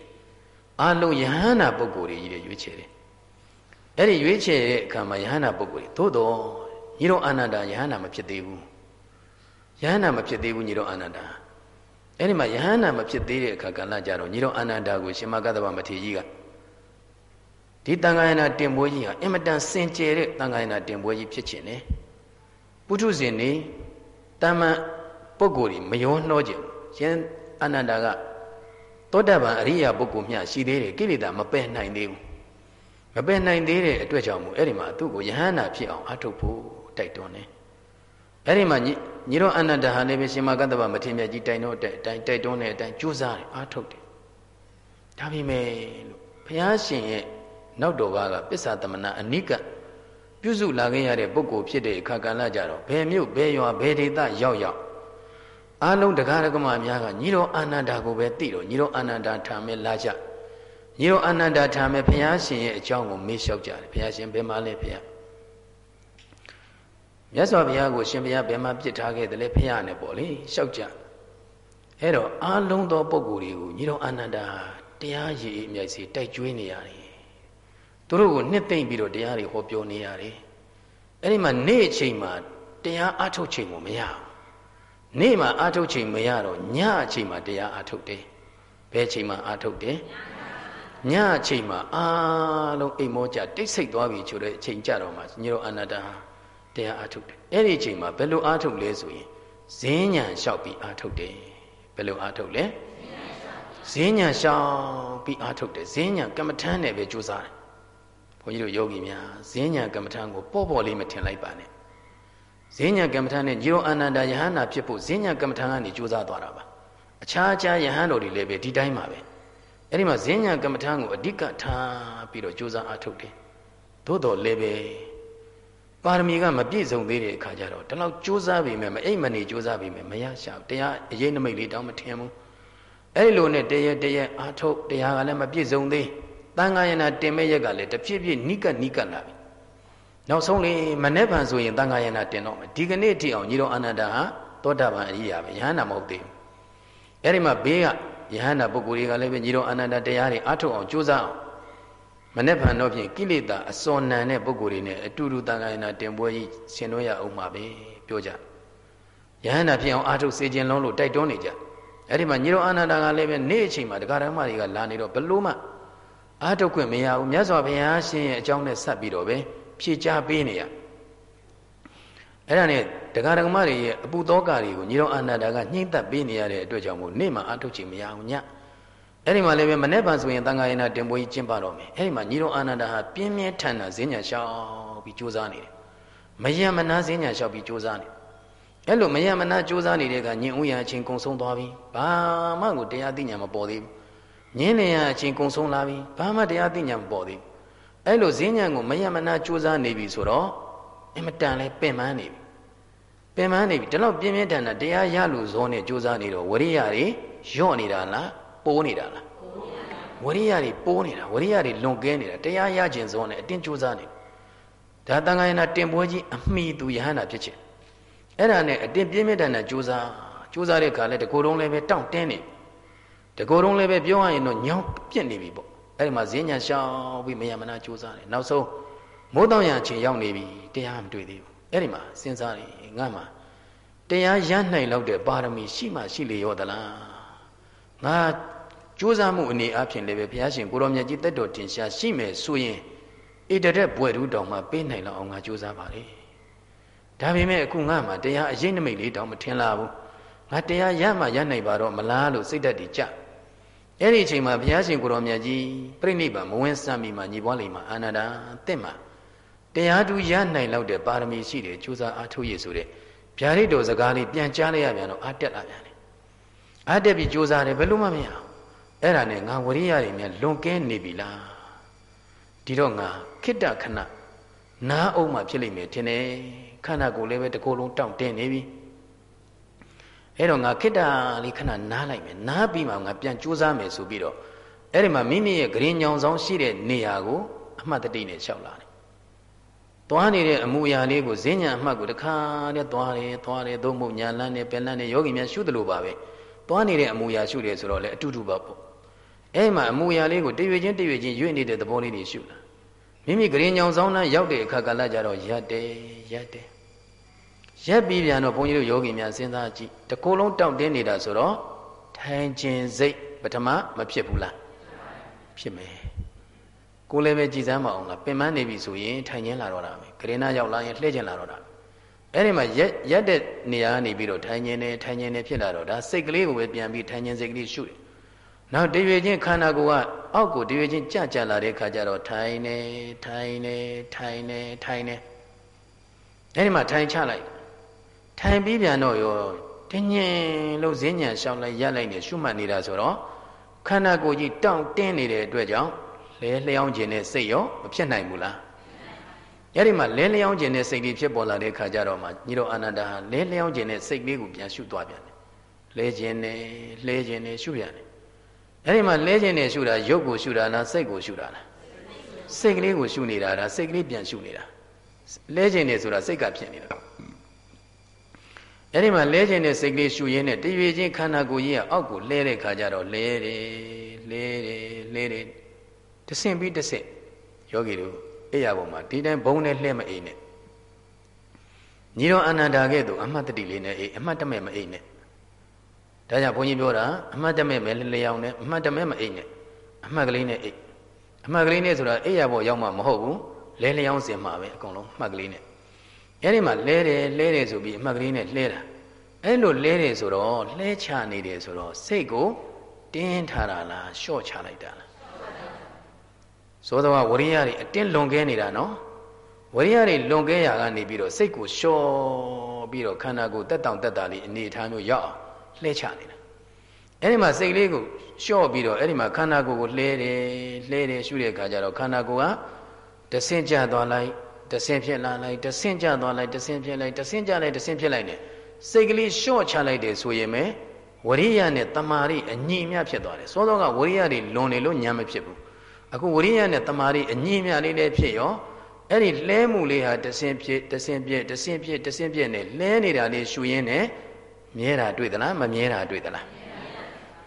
အလုံးယဟန္တာပုဂ္ဂိုလ်တွေကြီးတွေရွေးချယ်တယ်အဲ့ဒီရွေးချယ်တဲ့အခါမှာယဟန္တာပုဂ္ဂိုလ်တွေသို့တော့ညီတော်အာနန္ဒာယဟန္တာမဖြစ်သေးဘူးယဟန္တာမဖြစ်သေးဘူးညီတော်အာနန္ဒာအဲ့ဒီမှာယဟန္တာမဖြစ်သေးတဲ့အခါကလည်းကြတော့ညီတော်အာနန္ဒာကိုရှင်မကသဗ္ဗမထေကြီးကဒီတန်ခါယနာတင်ပွဲကြီးဟာအင်မတန်စင်ကြယ်တဲ့တန်ခါယနာတင်ပွဲကြီးဖြစ်ခြင်းနဲ့ ပုထုဇဉ်နေတမန်ပုဂ္ဂိုလ်တွေမယောနှောခြင်းရှင်အာနန္ဒာကသောတပန်အရိယာပုဂ္ဂိုလ်မျှရှိသေးတယ်ကိလေသာမပယ်နိုင်သေးဘူးမပယ်နိုင်သေးတဲ့အတွက်ကြောင့်မို့အဲ့ဒီမှာသူ့ကိုယဟန္တာဖြစ်အောင်အထုတ်ဖို့တိုက်တွန်းတယ်အဲ့ဒီမှာညီတော်အနန္တဟာလည်းပဲရှင်မကတ္တဗမထေရမြတ်ကြီးတိုင်တော့တဲ့အတိုင်းတိုက်တွန်းတဲ့အတိုင်းကြိုးစားတယ်အားထုတ်တယ်ဒါပေမဲ့လို့ဘုရားရှင်ရဲ့နောက်တော်ဘာကပစ္စာသမဏအနိက ပြုစုလာခဲ့ရတဲ့ပုဂ္ဂိုလ်ဖြစ်တဲ့အခါကလည်းကြတော့ဘယ်မြို့ဘယ်ရွာဘယ်ဒေသရောက်ရောက်အားလုံးတရားဓမ္မများကညီတော်အာနန္ဒာကိုပဲသိတော့ညီတော်အာနန္ဒာထာမဲလာကြညီတော်အာနန္ဒာထာမဲဘုရားရှင်ရဲ့အကြောင်းကိုမေးလျှောက်ကြတယ်ဘုရားရှင်ဘယ်မှာလဲဘုရားမြတ်စွာဘုရားကိုရှင်ဘုရားဘယ်မှာပြစ်ထားခဲ့တယ်လဲဖះနဲ့ပေါ့လေလျှောက်ကြအဲ့တော့အာလုံးသောပုံကိုယ်တွေကိုညီတော်အာနန္ဒာတရားရည်အမြိုက်စီတိုက်ကျွေးနေရတယ် သူတို့ကိုနှစ်သိမ့်ပြီးတော့တရားတွေဟောပြောနေရတယ်အဲ့ဒီမှာနေ့အချိန်မှာတရားအထုတ်ချိန်ကိုမရနေ့မှာအထုတ်ချိန်မရတော့ညအချိန်မှာတရားအထုတ်တယ်ဘယ်ချိန်မှာအထုတ်တယ်ညအချိန်မှာအားလုံးအိမ်မောကြတိတ်ဆိတ်သွားပြီဆိုတဲ့အချိန်ကြတော့မှညီတော်အာနန္ဒာတရားအားထုတ်တယ်အဲ့ဒီအချိန်မှာဘယ်လိုအားထုတ်လဲဆိုရင်ဈဉ္ညာလျှောက်ပြီးအားထုတ်တယ်ဘယ်လိုအားထုတ်လဲဈဉ္ညာလျှောက်ပြီးအားထုတ်တယ်ဈဉ္ညာကမ္မထမ်းနဲ့ပဲကြိုးစားတယ် ဘုန်းကြီးတို့ယောဂီများဈဉ္ညာကမ္မထမ်းကိုပေါ့ပေါ့လေးမထင်လိုက်ပါနဲ့ဈဉ္ညာကမ္မထမ်းနဲ့ညောအာနန္ဒယဟန္တာဖြစ်ဖို့ဈဉ္ညာကမ္မထမ်းကနေကြိုးစားသွားတာပါအခြားအခြားယဟန်တော်တွေလည်းပဲဒီတိုင်းပါပဲအဲ့ဒီမှာဈဉ္ညာကမ္မထမ်းကိုအဓိကထားပြီးတော့ကြိုးစားအားထုတ်တယ်သို့တော်လည်းပဲပါရမီကမပြည့်စုံသေးတဲ့အခါကျတော့ဒီလောက်ကြိုးစားပြီးမယ်မအိမ်မနေကြိုးစားပြီးမယ်မရရှာတရားအရေးနမိတ်လေးတောင်းမထင်ဘူးအဲ့လိုနဲ့တရတရအာထုတ်တရားကလည်းမပြည့်စုံသေး တန်ခါယနာတင်မဲ့ရက်ကလည်းတပြည့်ပြည့်နိကနိကလာပြီနောက်ဆုံးလေမနေ့ဗန်ဆိုရင်တန်ခါယနာတင်တော့မယ်ဒီကနေ့ထိအောင်ညီတော်အာနန္ဒာဟာသောတာပန်အရိယာပဲယဟန္တာမဟုတ်သေးဘူးအဲ့ဒီမှာဘေးကယဟန္တာပုဂ္ဂိုလ်တွေကလည်းပဲညီတော်အာနန္ဒာတရားတွေအာထုတ်အောင်ကြိုးစားအောင်မနေ့ဖန်တော့ဖြင့်ကိလေသာအစောနံတဲ့ပုဂ္ဂိုလ်တွေနဲ့အတူတူတန်ခါရနာတင်ပွဲကြီးဆင်နွှဲရအောင်ပါပဲပြောကြယဟန္တာဖြစ်အောင်အာထုတ်စေခြင်းလုံးလို့တိုက်တွန်းနေကြအဲ့ဒီမှာညီတော်အာနန္ဒာကလည်းပဲနေ့အချိန်မှာတရားဓမ္မတွေကလာနေတော့ဘလို့မှ အာထုတ်ခွင့်မရဘူးမြတ်စွာဘုရားရှင်ရဲ့အကြောင်းနဲ့ဆက်ပြီးတော့ပဲဖြေချပေးနေရအဲ့ဒါနဲ့တရားဓမ္မတွေရဲ့အပူသောကတွေကိုညီတော်အာနန္ဒာကညှိမ့်သက်ပေးနေရတဲ့အတွက်ကြောင့်မို့နေ့မှာအာထုတ်ခြင်းမရဘူးညအဲ့ဒီမှာလည်းပဲမနေ့ကဆိုရင်တန်ခါရင်နာတင်ပွဲကြီးကျင်းပတော့မယ်အဲ့ဒီမှာညီတော်အာနန္ဒာဟာပြင်းပြင်းထန်ထန်ဈဉ္ညာလျှောက်ပြီးကြိုးစားနေတယ်မယံမနာဈဉ္ညာလျှောက်ပြီးကြိုးစားနေအဲ့လိုမယံမနာကြိုးစားနေတဲ့ကညင်ဥယျာအချင်းကုံဆုံးသွားပြီဘာမှကိုတရားသိညာမပေါ်သေးဘူး ညင်းနေရအချင်းကုံဆုံးလာပြီဘာမှတရားသိညာမပေါ်သေးဘူးအဲ့လိုဈဉ္ညာကိုမယံမနာကြိုးစားနေပြီဆိုတော့အမတန်လဲပင်ပန်းနေပြီပင်ပန်းနေပြီဒီလောက်ပြင်းပြင်းထန်ထန်တရားရလို့ဇောနဲ့ကြိုးစားနေတော့ဝရိယတွေညော့နေတာလားပိုးနေတာလားဝရိယတွေပိုးနေတာဝရိယတွေလွန်ကဲနေတာတရားရခြင်းစုံနဲ့အတင်းကြိုးစားနေဒါတန်ခါယနာတင်ပွဲကြီးအမိသူယဟန္တာဖြစ်ခြင်းအဲ့ဒါနဲ့အတင်းပြင်းပြထန်ထန်ကြိုးစားကြိုးစားတဲ့ခါလဲတကိုယ်လုံးလည်းပဲတောင့်တင်းနေ တကိုယ်လုံးလည်းပဲပြောရရင်တော့ညောင်းပြက်နေပြီပေါ့အဲ့ဒီမှာဈဉ္ညာရှောင်းပြီးမယမနာကြိုးစားတယ်နောက်ဆုံးမိုးတောင်ရအချိန်ရောက်နေပြီတရားမတွေ့သေးဘူးအဲ့ဒီမှာစဉ်းစားတယ်ငါမှတရားရနိုင်လောက်တဲ့ပါရမီရှိမှရှိလေရောသလားငါကြိုးစားမှုအနေအချင်းလည်းပဲဘုရားရှင်ကိုရောမြတ်ကြီးတက်တော်တင်ရှားရှိမယ်ဆိုရင်ဣတရက်ဘွယ်တူတောင်မှပေးနိုင်လောက်အောင်ငါကြိုးစားပါလေဒါပေမဲ့အခုငါမှတရားအရေးနမိတ်လေးတောင်မထင်လာဘူးငါတရားရမှရနိုင်ပါတော့မလားလို့စိတ်ဓာတ်တွေကြ အဲ့ဒီအချိန်မှာဘုရားရှင်ကိုရောမြတ်ကြီးပြိဋိဘံမဝင်စမ်းမိမှညီပွားလိမ့်မှာအာနန္ဒာတင့်မှာတရားတူရနိုင်လောက်တဲ့ပါရမီရှိတယ်ကြိုးစားအားထုတ်ရဆိုတဲ့ဗျာဒိတ်တော်စကားလေးပြန်ကြားလိုက်ရပြန်တော့အားတက်လာပြန်တယ်အားတက်ပြီးကြိုးစားတယ်ဘယ်လို့မှမရအောင်အဲ့ဒါနဲ့ငါဝရိယတွေများလွန်ကဲနေပြီလားဒီတော့ငါခိတ္တခဏနားအောင်မှဖြစ်လိမ့်မယ်ထင်တယ်ခန္ဓာကိုယ်လည်းပဲတစ်ကိုယ်လုံးတောင့်တင်းနေပြီ အဲ့တော့ငါခိတ္တလေးခဏနားလိုက်မယ်နားပြီးမှငါပြန်ကြိုးစားမယ်ဆိုပြီးတော့အဲ့ဒီမှာမိမိရဲ့ဂရင်ညောင်ဆောင်ရှိတဲ့နေရာကိုအမှတ်တတိနဲ့လျှောက်လာတယ်သွားနေတဲ့အမူအရာလေးကိုဈဉ္ညာအမှတ်ကိုတခါတည်းသွားတယ်သွားတယ်သို့မဟုတ်ညာလန်းနဲ့ပင်လန်းနဲ့ယောဂီများရှုသလိုပါပဲသွားနေတဲ့အမူအရာရှုတယ်ဆိုတော့လေအတူတူပါပေါ့အဲ့မှာအမူအရာလေးကိုတရွေချင်းတရွေချင်းရွေ့နေတဲ့သဘောလေးတွေရှုလာမိမိဂရင်ညောင်ဆောင်နှံရောက်တဲ့အခါကလည်းကြတော့ရက်တယ်ရက်တယ် ရက်ပြီးပြန်တော့ဘုန်းကြီးတို့ယောဂီများစဉ်းစားကြည့်တကိုယ်လုံးတောင့်တင်းနေတာဆိုတော့ထိုင်ခြင်းစိတ်ပထမမဖြစ်ဘူးလားဖြစ်မယ်ကိုယ်လည်းပဲကြည်စမ်းမအောင်လားပင်ပန်းနေပြီဆိုရင်ထိုင်ခြင်းလာတော့တာပဲဂရင်နာရောက်လာရင်လှည့်ခြင်းလာတော့တာအဲ့ဒီမှာရက်ရက်တဲ့နေရာကနေပြီးတော့ထိုင်ခြင်းနဲ့ထိုင်ခြင်းနဲ့ဖြစ်လာတော့ဒါစိတ်ကလေးကိုပဲပြန်ပြီးထိုင်ခြင်းစိတ်ကလေးရှုတယ်နောက်တရွေချင်းခန္ဓာကိုယ်ကအောက်ကိုတရွေချင်းကြကြလာတဲ့ခါကျတော့ထိုင်နေထိုင်နေထိုင်နေထိုင်နေအဲဒီမှာထိုင်ချလိုက် ထိုင်ပြီးပြန်တော့ရောတင်းညင်လို့ဈဉ္ညာရှောင်းလိုက်ရက်လိုက်နေရှုမှတ်နေတာဆိုတော့ခန္ဓာကိုယ်ကြီးတောင့်တင်းနေတဲ့အတွက်ကြောင့်လဲလျောင်းခြင်းနဲ့စိတ်ရောမဖြစ်နိုင်ဘူးလားအဲ့ဒီမှာလဲလျောင်းခြင်းနဲ့စိတ်လေးဖြစ်ပေါ်လာတဲ့ခါကျတော့မှညီတော်အာနန္ဒာဟာလဲလျောင်းခြင်းနဲ့စိတ်လေးကိုပြန်ရှုသွားပြန်တယ်လဲခြင်းနဲ့လဲခြင်းနဲ့ရှုပြန်တယ်အဲ့ဒီမှာလဲခြင်းနဲ့ရှုတာရုပ်ကိုရှုတာလားစိတ်ကိုရှုတာလားစိတ်ကလေးကိုရှုနေတာဒါစိတ်ကလေးပြန်ရှုနေတာလဲခြင်းနဲ့ဆိုတာစိတ်ကဖြစ်နေတာ အဲ့ဒီမှာလဲခြင်းနဲ့စိတ်ကလေးရှုရင်းနဲ့တရွေချင်းခန္ဓာကိုယ်ကြီးကအောက်ကိုလဲတဲ့ခါကျတော့လဲတယ်လဲတယ်လဲတယ်တဆင့်ပြီးတဆင့်ယောဂီတို့အိယာပေါ်မှာဒီတိုင်းဘုံနဲ့လှဲ့မအိမ်နဲ့ညီတော်အနန္ဒာကဲ့သို့အမှတ်တတိလေးနဲ့အိမ်အမှတ်တမဲ့မအိမ်နဲ့ဒါကြောင့်ဘုန်းကြီးပြောတာအမှတ်တမဲ့ပဲလျောင်းနဲ့အမှတ်တမဲ့မအိတ်နဲ့အမှတ်ကလေးနဲ့အိတ်အမှတ်ကလေးနဲ့ဆိုတာအိတ်ရဖို့ရောက်မှမဟုတ်ဘူးလဲလျောင်းစင်မှာပဲအကုန်လုံးမှတ်ကလေးနဲ့ အဲ့ဒီမှာလဲတယ်လဲတယ်ဆိုပြီးအမှတ်ကလေးနဲ့လှဲတာအဲ့လိုလဲတယ်ဆိုတော့လှဲချနေတယ်ဆိုတော့စိတ်ကိုတင်းထားတာလားလျှော့ချလိုက်တာလားသောတော်ဝရိယတွေအတင်းလွန်ကဲနေတာနော်ဝရိယတွေလွန်ကဲရာကနေပြီးတော့စိတ်ကိုလျှော့ပြီးတော့ခန္ဓာကိုယ်တက်တောင့်တက်တာလေးအနေထားမျိုးရောက်အောင်လှဲချနေတာအဲ့ဒီမှာစိတ်လေးကိုလျှော့ပြီးတော့အဲ့ဒီမှာခန္ဓာကိုယ်ကိုလှဲတယ်လှဲတယ်ရှုတဲ့အခါကျတော့ခန္ဓာကိုယ်ကတဆင့်ကျသွားလိုက် တဆင့်ဖြစ်လာလိုက်တဆင့်ကျသွားလိုက်တဆင့်ဖြစ်လိုက်တဆင့်ကျလိုက်တဆင့်ဖြစ်လိုက်နေစိတ်ကလေးလျှော့ချလိုက်တယ်ဆိုရင်ပဲဝရိယနဲ့တမာရိအညီအမျှဖြစ်သွားတယ်စောစောကဝရိယတွေလွန်နေလို့ညံမဖြစ်ဘူးအခုဝရိယနဲ့တမာရိအညီအမျှလေးလည်းဖြစ်ရောအဲ့ဒီလဲမှုလေးဟာတဆင့်ဖြစ်တဆင့်ပြည့်တဆင့်ပြည့်တဆင့်ပြည့်နဲ့လဲနေတာလေးရှူရင်းနဲ့မြဲတာတွေ့သလားမမြဲတာတွေ့သလား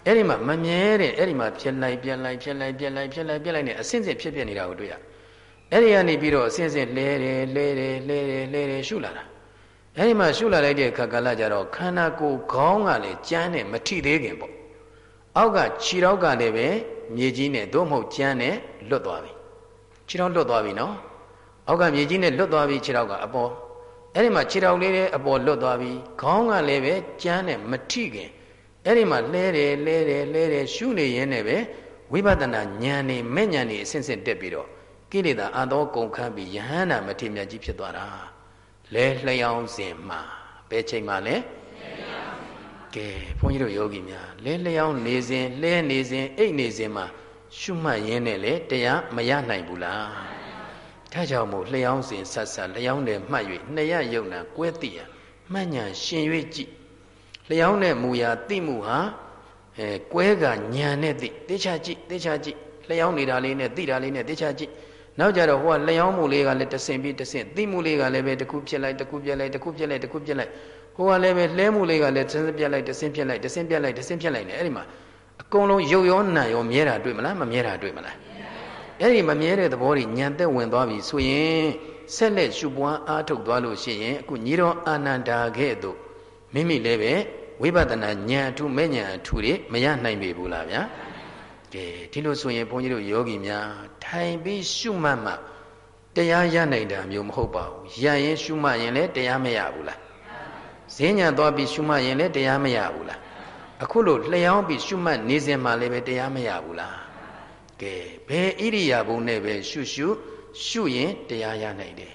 အဲ့ဒီမှာမမြဲတဲ့အဲ့ဒီမှာဖြစ်လိုက်ပြက်လိုက်ဖြစ်လိုက်ပြက်လိုက်ဖြစ်လိုက်ပြက်လိုက်နဲ့အစင်းစင်းဖြစ်ပြနေတာကိုတွေ့ရ အဲ့ဒီကနေပြီးတော့အစင်းစင်းလဲတယ်လဲတယ်လဲတယ်လဲတယ်ရှုလာတာအဲ့ဒီမှာရှုလာလိုက်တဲ့အခါကလည်းကြတော့ခန္ဓာကိုယ်ခေါင်းကလည်းကြမ်းနဲ့မထိသေးခင်ပေါ့အောက်ကခြေထောက်ကလည်းပဲမြေကြီးနဲ့သို့မဟုတ်ကြမ်းနဲ့လွတ်သွားပြီခြေထောက်လွတ်သွားပြီနော်အောက်ကမြေကြီးနဲ့လွတ်သွားပြီခြေထောက်ကအပေါ်အဲ့ဒီမှာခြေထောက်လေးလည်းအပေါ်လွတ်သွားပြီခေါင်းကလည်းပဲကြမ်းနဲ့မထိခင်အဲ့ဒီမှာလဲတယ်လဲတယ်လဲတယ်ရှုနေရင်းနဲ့ပဲဝိပဿနာဉာဏ်နေမဲ့ဉာဏ်နေအစဉ်စဉ်တက်ပြီးတော့ ကိလေသာအသောကုန်ခန်းပြီးယဟန္တာမထေမြတ်ကြီးဖြစ်သွားတာလဲလျှောင်းစဉ်မှာဘယ်ချိန်မှာလဲကဲဘုန်းကြီးတို့ယောဂီများလဲလျှောင်းနေစဉ်လဲနေစဉ်အိတ်နေစဉ်မှာရှုမှတ်ရင်းနဲ့လေတရားမရနိုင်ဘူးလားဒါကြောင့်မို့လျှောင်းစဉ်ဆက်ဆက်လျှောင်းတယ်မှတ်၍နှစ်ရယုံနာကွဲတိရမှတ်ညာရှင်၍ကြည့်လျှောင်းတဲ့မူရာသိမှုဟာအဲကွဲကညာနဲ့သိတေချာကြည့်တေချာကြည့်လျှောင်းနေတာလေးနဲ့သိတာလေးနဲ့တေချာကြည့် နောက်ကြတော့ဟိုကလျှောင်းမှုလေးကလည်းတဆင်ပြီးတဆင်သိမှုလေးကလည်းပဲတစ်ခုဖြစ်လိုက်တစ်ခုပြက်လိုက်တစ်ခုပြက်လိုက်တစ်ခုပြက်လိုက်ဟိုကလည်းပဲလှဲမှုလေးကလည်းတဆင်ပြက်လိုက်တဆင်ပြက်လိုက်တဆင်ပြက်လိုက်တဆင်ပြက်လိုက်နေအဲ့ဒီမှာအကုန်လုံးရုပ်ရောနာရောမြဲတာတွေ့မလားမမြဲတာတွေ့မလားအဲ့ဒီမမြဲတဲ့သဘောတွေညံသက်ဝင်သွားပြီဆိုရင်ဆက်လက်ရှုပွားအားထုတ်သွားလို့ရှိရင်အခုညီတော်အာနန္ဒာခဲ့တို့မိမိလည်းပဲဝိပဿနာဉာဏ်အထူးမဲ့ဉာဏ်အထူးတွေမရနိုင်ပေဘူးလားဗျာ ကဲဒီလိုဆိုရင်ဘုန်းကြီးတို့ယောဂီများထိုင်ပြီးရှုမှတ်မှတရားရနိုင်တာမျိုးမဟုတ်ပါဘူးရရင်ရှုမှတ်ရင်လည်းတရားမရဘူးလားဈဉ္ညာသွားပြီးရှုမှတ်ရင်လည်းတရားမရဘူးလားအခုလို့လျှောင်းပြီးရှုမှတ်နေစဉ်မှာလည်းပဲတရားမရဘူးလားကဲဘယ်ဣရိယာပုနဲ့ပဲရှုရှုရှုရင်တရားရနိုင်တယ်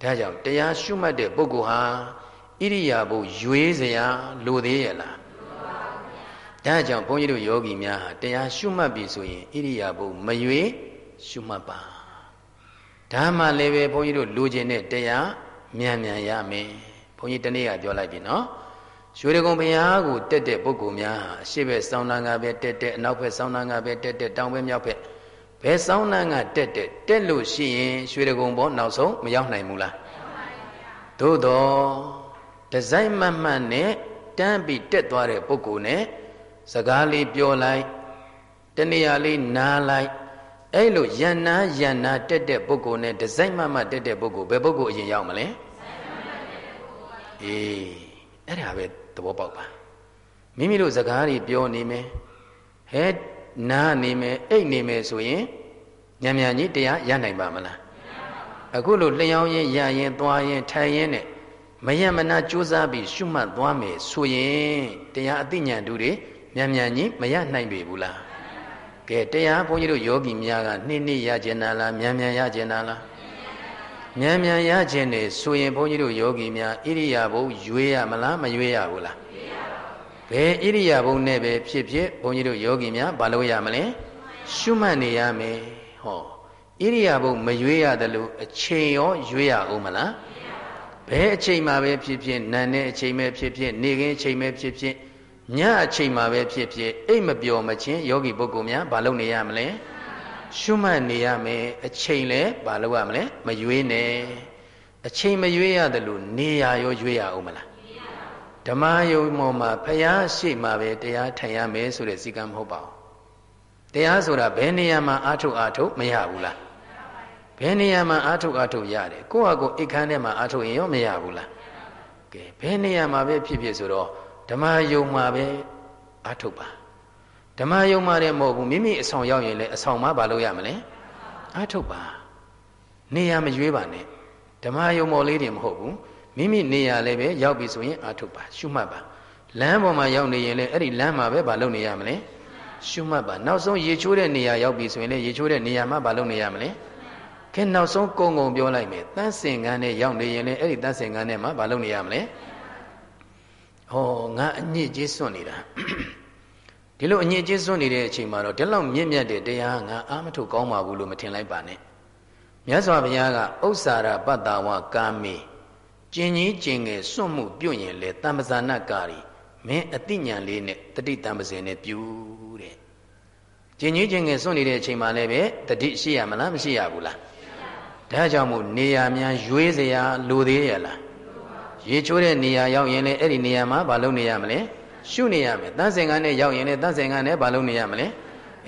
ဒါကြောင့်တရားရှုမှတ်တဲ့ပုဂ္ဂိုလ်ဟာဣရိယာပုရွေးစရာလိုသေးရဲ့လား ဒါကြောင့်ဘုန်းကြီးတို့ယောဂီများဟာတရားရှုမှတ်ပြီဆိုရင်ဣရိယာပုမရွေးရှုမှတ်ပါဒါမှလည်းပဲဘုန်းကြီးတို့လူကျင်တဲ့တရားမြန်မြန်ရမယ်ဘုန်းကြီးတနေ့ကပြောလိုက်ပြီနော်ရွှေရကုံဘုရားကိုတက်တဲ့ပုဂ္ဂိုလ်များဟာအရှိဘက်စောင်းနှံကပဲတက်တဲ့အနောက်ဘက်စောင်းနှံကပဲတက်တဲ့တောင်ဘက်မြောက်ဘက်ဘယ်စောင်းနှံကတက်တဲ့တက်လို့ရှိရင်ရွှေရကုံဘောနောက်ဆုံးမရောက်နိုင်ဘူးလားသို့တော့ဒီဇိုင်းမှတ်မှတ်နဲ့တန်းပြီးတက်သွားတဲ့ပုဂ္ဂိုလ်နဲ့ စကားလေးပြောလိုက်တနေရာလေးနားလိုက်အဲ့လိုယန္နာယန္နာတက်တဲ့ပုဂ္ဂိုလ်နဲ့ဒီဇိုင်းမှတ်မှတ်တက်တဲ့ပုဂ္ဂိုလ်ဘယ်ပုဂ္ဂိုလ်အရင်ရောက်မလဲအေးအဲ့ဒါပဲသဘောပေါက်ပါမိမိတို့စကားတွေပြောနေမယ်ဟဲနားနေမယ်အိတ်နေမယ်ဆိုရင်ညံညံကြီးတရားရနိုင်ပါမလားအခုလိုလျှောင်းရင်ရရင်သွားရင်ထိုင်ရင်နဲ့မယံမနာကြိုးစားပြီးရှုမှတ်သွားမယ်ဆိုရင်တရားအသိဉာဏ်တူတွေ မြန်မြန်ကြီးမရနိုင်ပြီဘူးလားကဲတရားဘုန်းကြီးတို့ယောဂီများကနှိမ့်နှိမ့်ရကျင်တာလားမြန်မြန်ရကျင်တာလားမြန်မြန်ရခြင်းနေဆိုရင်ဘုန်းကြီးတို့ယောဂီများဣရိယာပုရွေးရမလားမရွေးရဘူးလားဘယ်ဣရိယာပုနဲ့ပဲဖြစ်ဖြစ်ဘုန်းကြီးတို့ယောဂီများဘာလို့ရမလဲရှုမှတ်နေရမယ်ဟောဣရိယာပုမရွေးရတယ်လို့အချိန်ရောရွေးရအောင်မလားဘယ်အချိန်မှာပဲဖြစ်ဖြစ်နန်တဲ့အချိန်ပဲဖြစ်ဖြစ်နေခင်းအချိန်ပဲဖြစ်ဖြစ် ညအချိန်မှာပဲဖြစ်ဖြစ်အိတ်မပျော်မချင်းယောဂီပုဂ္ဂိုလ်များဘာလုပ်နေရမလဲရှုမှတ်နေရမယ်အချိန်လဲဘာလုပ်ရမလဲမရွေးနဲ့အချိန်မရွေးရတယ်လို့နေရရောရွေးရအောင်မလားဓမ္မယုံမောမှာဖျားရှိမှပဲတရားထိုင်ရမယ်ဆိုတဲ့စည်းကမ်းမဟုတ်ပါဘူးတရားဆိုတာဘယ်နေရာမှာအာထုတ်အာထုတ်မရဘူးလားဘယ်နေရာမှာအာထုတ်အာထုတ်ရတယ်ကိုယ့်ဟာကိုယ်အိတ်ခမ်းထဲမှာအာထုတ်ရင်ရောမရဘူးလားကဲဘယ်နေရာမှာပဲဖြစ်ဖြစ်ဆိုတော့ ဓမ္မယုံမှာပဲအာထုတ်ပါဓမ္မယုံမှာလည်းမဟုတ်ဘူးမိမိအဆောင်ရောက်ရင်လည်းအဆောင်မှာဘာလုပ်ရမလဲအာထုတ်ပါနေရာမရွေးပါနဲ့ဓမ္မယုံမော်လေးတွေမဟုတ်ဘူးမိမိနေရာလည်းပဲရောက်ပြီဆိုရင်အာထုတ်ပါရှုမှတ်ပါလမ်းပေါ်မှာရောက်နေရင်လည်းအဲ့ဒီလမ်းမှာပဲဘာလုပ်နေရမလဲရှုမှတ်ပါနောက်ဆုံးရေချိုးတဲ့နေရာရောက်ပြီဆိုရင်လည်းရေချိုးတဲ့နေရာမှာဘာလုပ်နေရမလဲခဲနောက်ဆုံးကုံကုံပြောလိုက်မယ်တန်းစင်ကန်းနဲ့ရောက်နေရင်လည်းအဲ့ဒီတန်းစင်ကန်းနဲ့မှာဘာလုပ်နေရမလဲ ဟောငါအညစ်အကြေးစွန့်နေတာဒီလိုအညစ်အကြေးစွန့်နေတဲ့အချိန်မှာတော့ဒီလောက်မြင့်မြတ်တဲ့တရားငါအာမထုတ်ကောင်းပါဘူးလို့မထင်လိုက်ပါနဲ့မြတ်စွာဘုရားကဥစ္စာရပတ္တဝကာမေကျင်ကြီးကျင်ငယ်စွန့်မှုပြုတ်ရင်လေတမ္ပဇာနကာရီမင်းအတိညာလေးနဲ့တတိတမ္ပဇင်နဲ့ပြုတဲ့ကျင်ကြီးကျင်ငယ်စွန့်နေတဲ့အချိန်မှာလည်းပဲတတိရှိရမလားမရှိရဘူးလားဒါကြောင့်မို့နေရာများရွေးစရာလိုသေးရလား ရေချိုးတဲ့နေရာရောက်ရင်လည်းအဲ့ဒီနေရာမှာမလုပ်နေရမလဲရှုနေရမယ်တန်စင်ကနဲ့ရောက်ရင်လည်းတန်စင်ကနဲ့ဘာလို့နေရမလဲ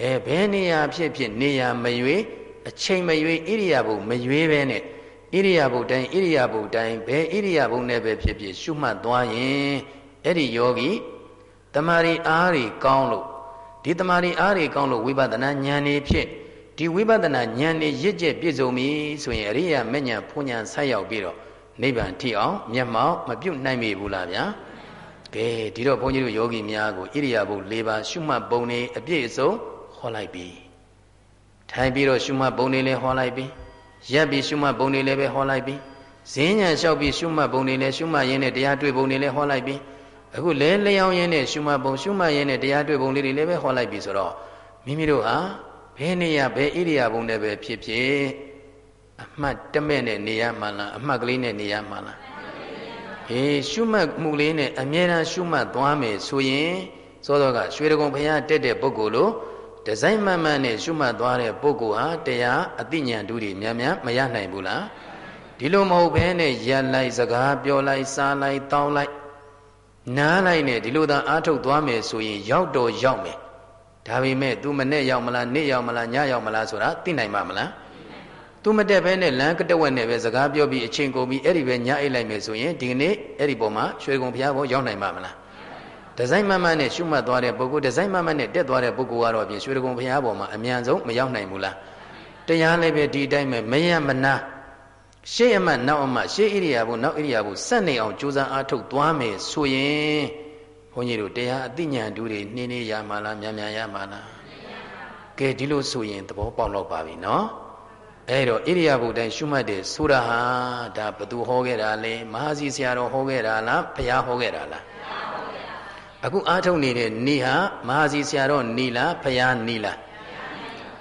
အဲဘယ်နေရာဖြစ်ဖြစ်နေရာမရွေးအချိန်မရွေးဣရိယာပုမရွေးပဲနဲ့ဣရိယာပုတိုင်းဣရိယာပုတိုင်းဘယ်ဣရိယာပုနဲ့ပဲဖြစ်ဖြစ်ရှုမှတ်သွားရင်အဲ့ဒီယောဂီတမာရီအားတွေကောင်းလို့ဒီတမာရီအားတွေကောင်းလို့ဝိပဿနာဉာဏ်တွေဖြစ်ဒီဝိပဿနာဉာဏ်တွေရင့်ကျက်ပြည့်စုံပြီဆိုရင်အရိယာမဉ္ဇဉ်ဖုန်ညာဆက်ရောက်ပြီးတော့ နိဗ္ဗာန်ထိအောင်မျက်မှောက်မပြုတ်နိုင်မိဘူးလားဗျာကဲဒီတော့ဘုန်းကြီးတို့ယောဂီများကိုဣရိယာပု၄ပါးရှုမှတ်ပုံနေအပြည့်အစုံဟောလိုက်ပြီထိုင်ပြီးတော့ရှုမှတ်ပုံနေလည်းဟောလိုက်ပြီရက်ပြီးရှုမှတ်ပုံနေလည်းပဲဟောလိုက်ပြီဈဉ္ညာလျှောက်ပြီးရှုမှတ်ပုံနေလည်းရှုမှတ်ရင်းနဲ့တရားတွေ့ပုံနေလည်းဟောလိုက်ပြီအခုလဲလျောင်းရင်းနဲ့ရှုမှတ်ပုံရှုမှတ်ရင်းနဲ့တရားတွေ့ပုံလေးတွေလည်းပဲဟောလိုက်ပြီဆိုတော့မိမိတို့ဟာဘယ်နေရဘယ်ဣရိယာပုံနဲ့ပဲဖြစ်ဖြစ် အမှတ်တမဲ့နဲ့နေရမှလားအမှတ်ကလေးနဲ့နေရမှလားဟေးရှုမှတ်မှုလေးနဲ့အမြဲတမ်းရှုမှတ်သွားမယ်ဆိုရင်စောစောကရွှေတကုံဘုရားတက်တဲ့ပုဂ္ဂိုလ်လို့ဒီဇိုင်းမှန်မှန်နဲ့ရှုမှတ်သွားတဲ့ပုဂ္ဂိုလ်ဟာတရားအသိဉာဏ်တူတွေများများမရနိုင်ဘူးလားဒီလိုမဟုတ်ဘဲနဲ့ရလိုက်စကားပြောလိုက်စားလိုက်တောင်းလိုက်နားလိုက်နဲ့ဒီလိုသာအားထုတ်သွားမယ်ဆိုရင်ရောက်တော့ရောက်မယ်ဒါပေမဲ့ तू မနဲ့ရောက်မလားနေ့ရောက်မလားညရောက်မလားဆိုတာသိနိုင်မှာမလား तू မတက်ဘဲနဲ့လမ်းကတဝက်နဲ့ပဲစကားပြောပြီးအချိန်ကုန်ပြီးအဲ့ဒီပဲညအိတ်လိုက်မယ်ဆိုရင်ဒီကနေ့အဲ့ဒီပုံမှာရွှေကုံဘုရားဘောရောက်နိုင်မှာမလားဒီဇိုင်းမမနဲ့ရှုမှတ်သွားတဲ့ပုဂ္ဂိုလ်ဒီဇိုင်းမမနဲ့တက်သွားတဲ့ပုဂ္ဂိုလ်ကတော့အပြင်ရွှေကုံဘုရားဘောမှာအမြန်ဆုံးမရောက်နိုင်ဘူးလားတရားလည်းပဲဒီအတိုင်းပဲမယမနာရှေ့အမနောက်အမရှေ့ဣရိယာပုနောက်ဣရိယာပုစက်နေအောင်ကြိုးစားအားထုတ်သွားမယ်ဆိုရင်ဘုန်းကြီးတို့တရားအသိဉာဏ်တူတွေနှင်းနေရမှာလားမြန်မြန်ရမှာလားကဲဒီလိုဆိုရင်သဘောပေါက်တော့ပါပြီနော် အဲ့တော့ဣရိယာပုတိုင်းရှုမှတ်တယ်ဆိုတာဟာဒါဘသူဟောခဲ့တာလဲမဟာစီဆရာတော်ဟောခဲ့တာလားဘုရားဟောခဲ့တာလားအခုအားထုတ်နေတဲ့ဤဟာမဟာစီဆရာတော်ဤလားဘုရားဤလား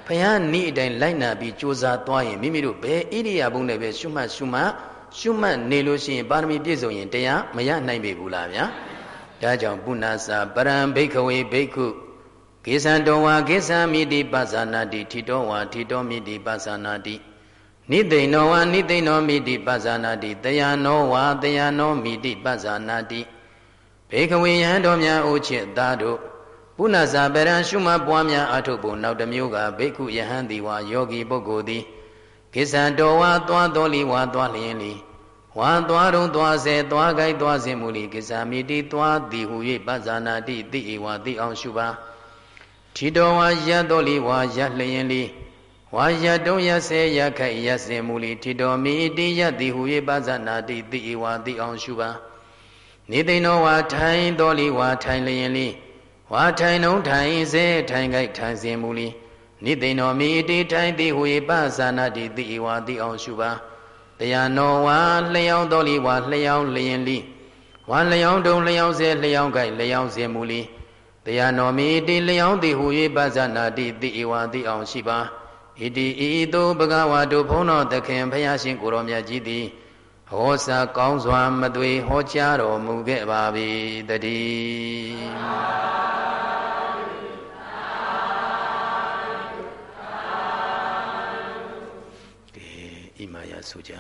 ဘုရားဤအတိုင်းလိုက်နာပြီးကြိုးစားသွားရင်မိမိတို့ဘယ်ဣရိယာပုနဲ့ပဲရှုမှတ်ရှုမှတ်ရှုမှတ်နေလို့ရှိရင်ပါရမီပြည့်စုံရင်တရားမရနိုင်ပေဘူးလားဗျာဒါကြောင့်ပုဏ္ဏစာပရံဘိခဝေဘိက္ခု ကိသံတောဝါကိသံမိတိပသနာတိထိတောဝါထိတောမိတိပသနာတိနိသိဏောဝါနိသိဏောမိတိပသနာတိတယနောဝါတယနောမိတိပသနာတိဘေခဝေယံတော်များအိုချစ်သားတို့ပုဏ္ဏစာပရံရှုမပွားများအထုပ်ဖို့နောက်တစ်မျိုးကဘိက္ခုယဟန်တိဝါယောဂီပုဂ္ဂိုလ်သည်ကိသံတော်ဝါသွားတော်လီဝါသွားလျင်လီဝါသွားတုံသွားစေသွားကြိုက်သွားစဉ်မူလီကိစာမိတိသွားသည်ဟု၍ပဇာနာတိတိဧဝတိအောင်ရှုပါ ထီတော်ဝါရတ်တော်လီဝါရလျင်လီဝါရတုံရစေရခိုက်ရစင်မူလီထီတော်မိတိရသည်ဟု၍ပဇာနာတိတိဧဝတိအောင်ရှုပါနေသိဏောဝါထိုင်တော်လီဝါထိုင်လျင်လီဝါထိုင်နှုံထိုင်စေထိုင်ကြိုက်ထိုင်စင်မူလီနိသိဏောမိတိထိုင်သည်ဟု၏ပဇာနာတိတိဧဝတိအောင်ရှုပါတရားနောဝါလျောင်းတော်လီဝါလျောင်းလျင်လီဝါလျောင်းတုံလျောင်းစေလျောင်းကြိုက်လျောင်းစေမူလီ တရားနောမိတိလျောင်းသည်ဟု၍ပဇာနာတိတိဧဝတိအောင်ရှိပါဣတိဤသို့ဘဂဝါတို့ဘုန်းတော်သခင်ဘုရားရှင်ကိုရောမြတ်ကြီးသည်ဟောစာကောင်းစွာမသွေဟောကြားတော်မူခဲ့ပါ၏တည်းဣမာယဆိုကြ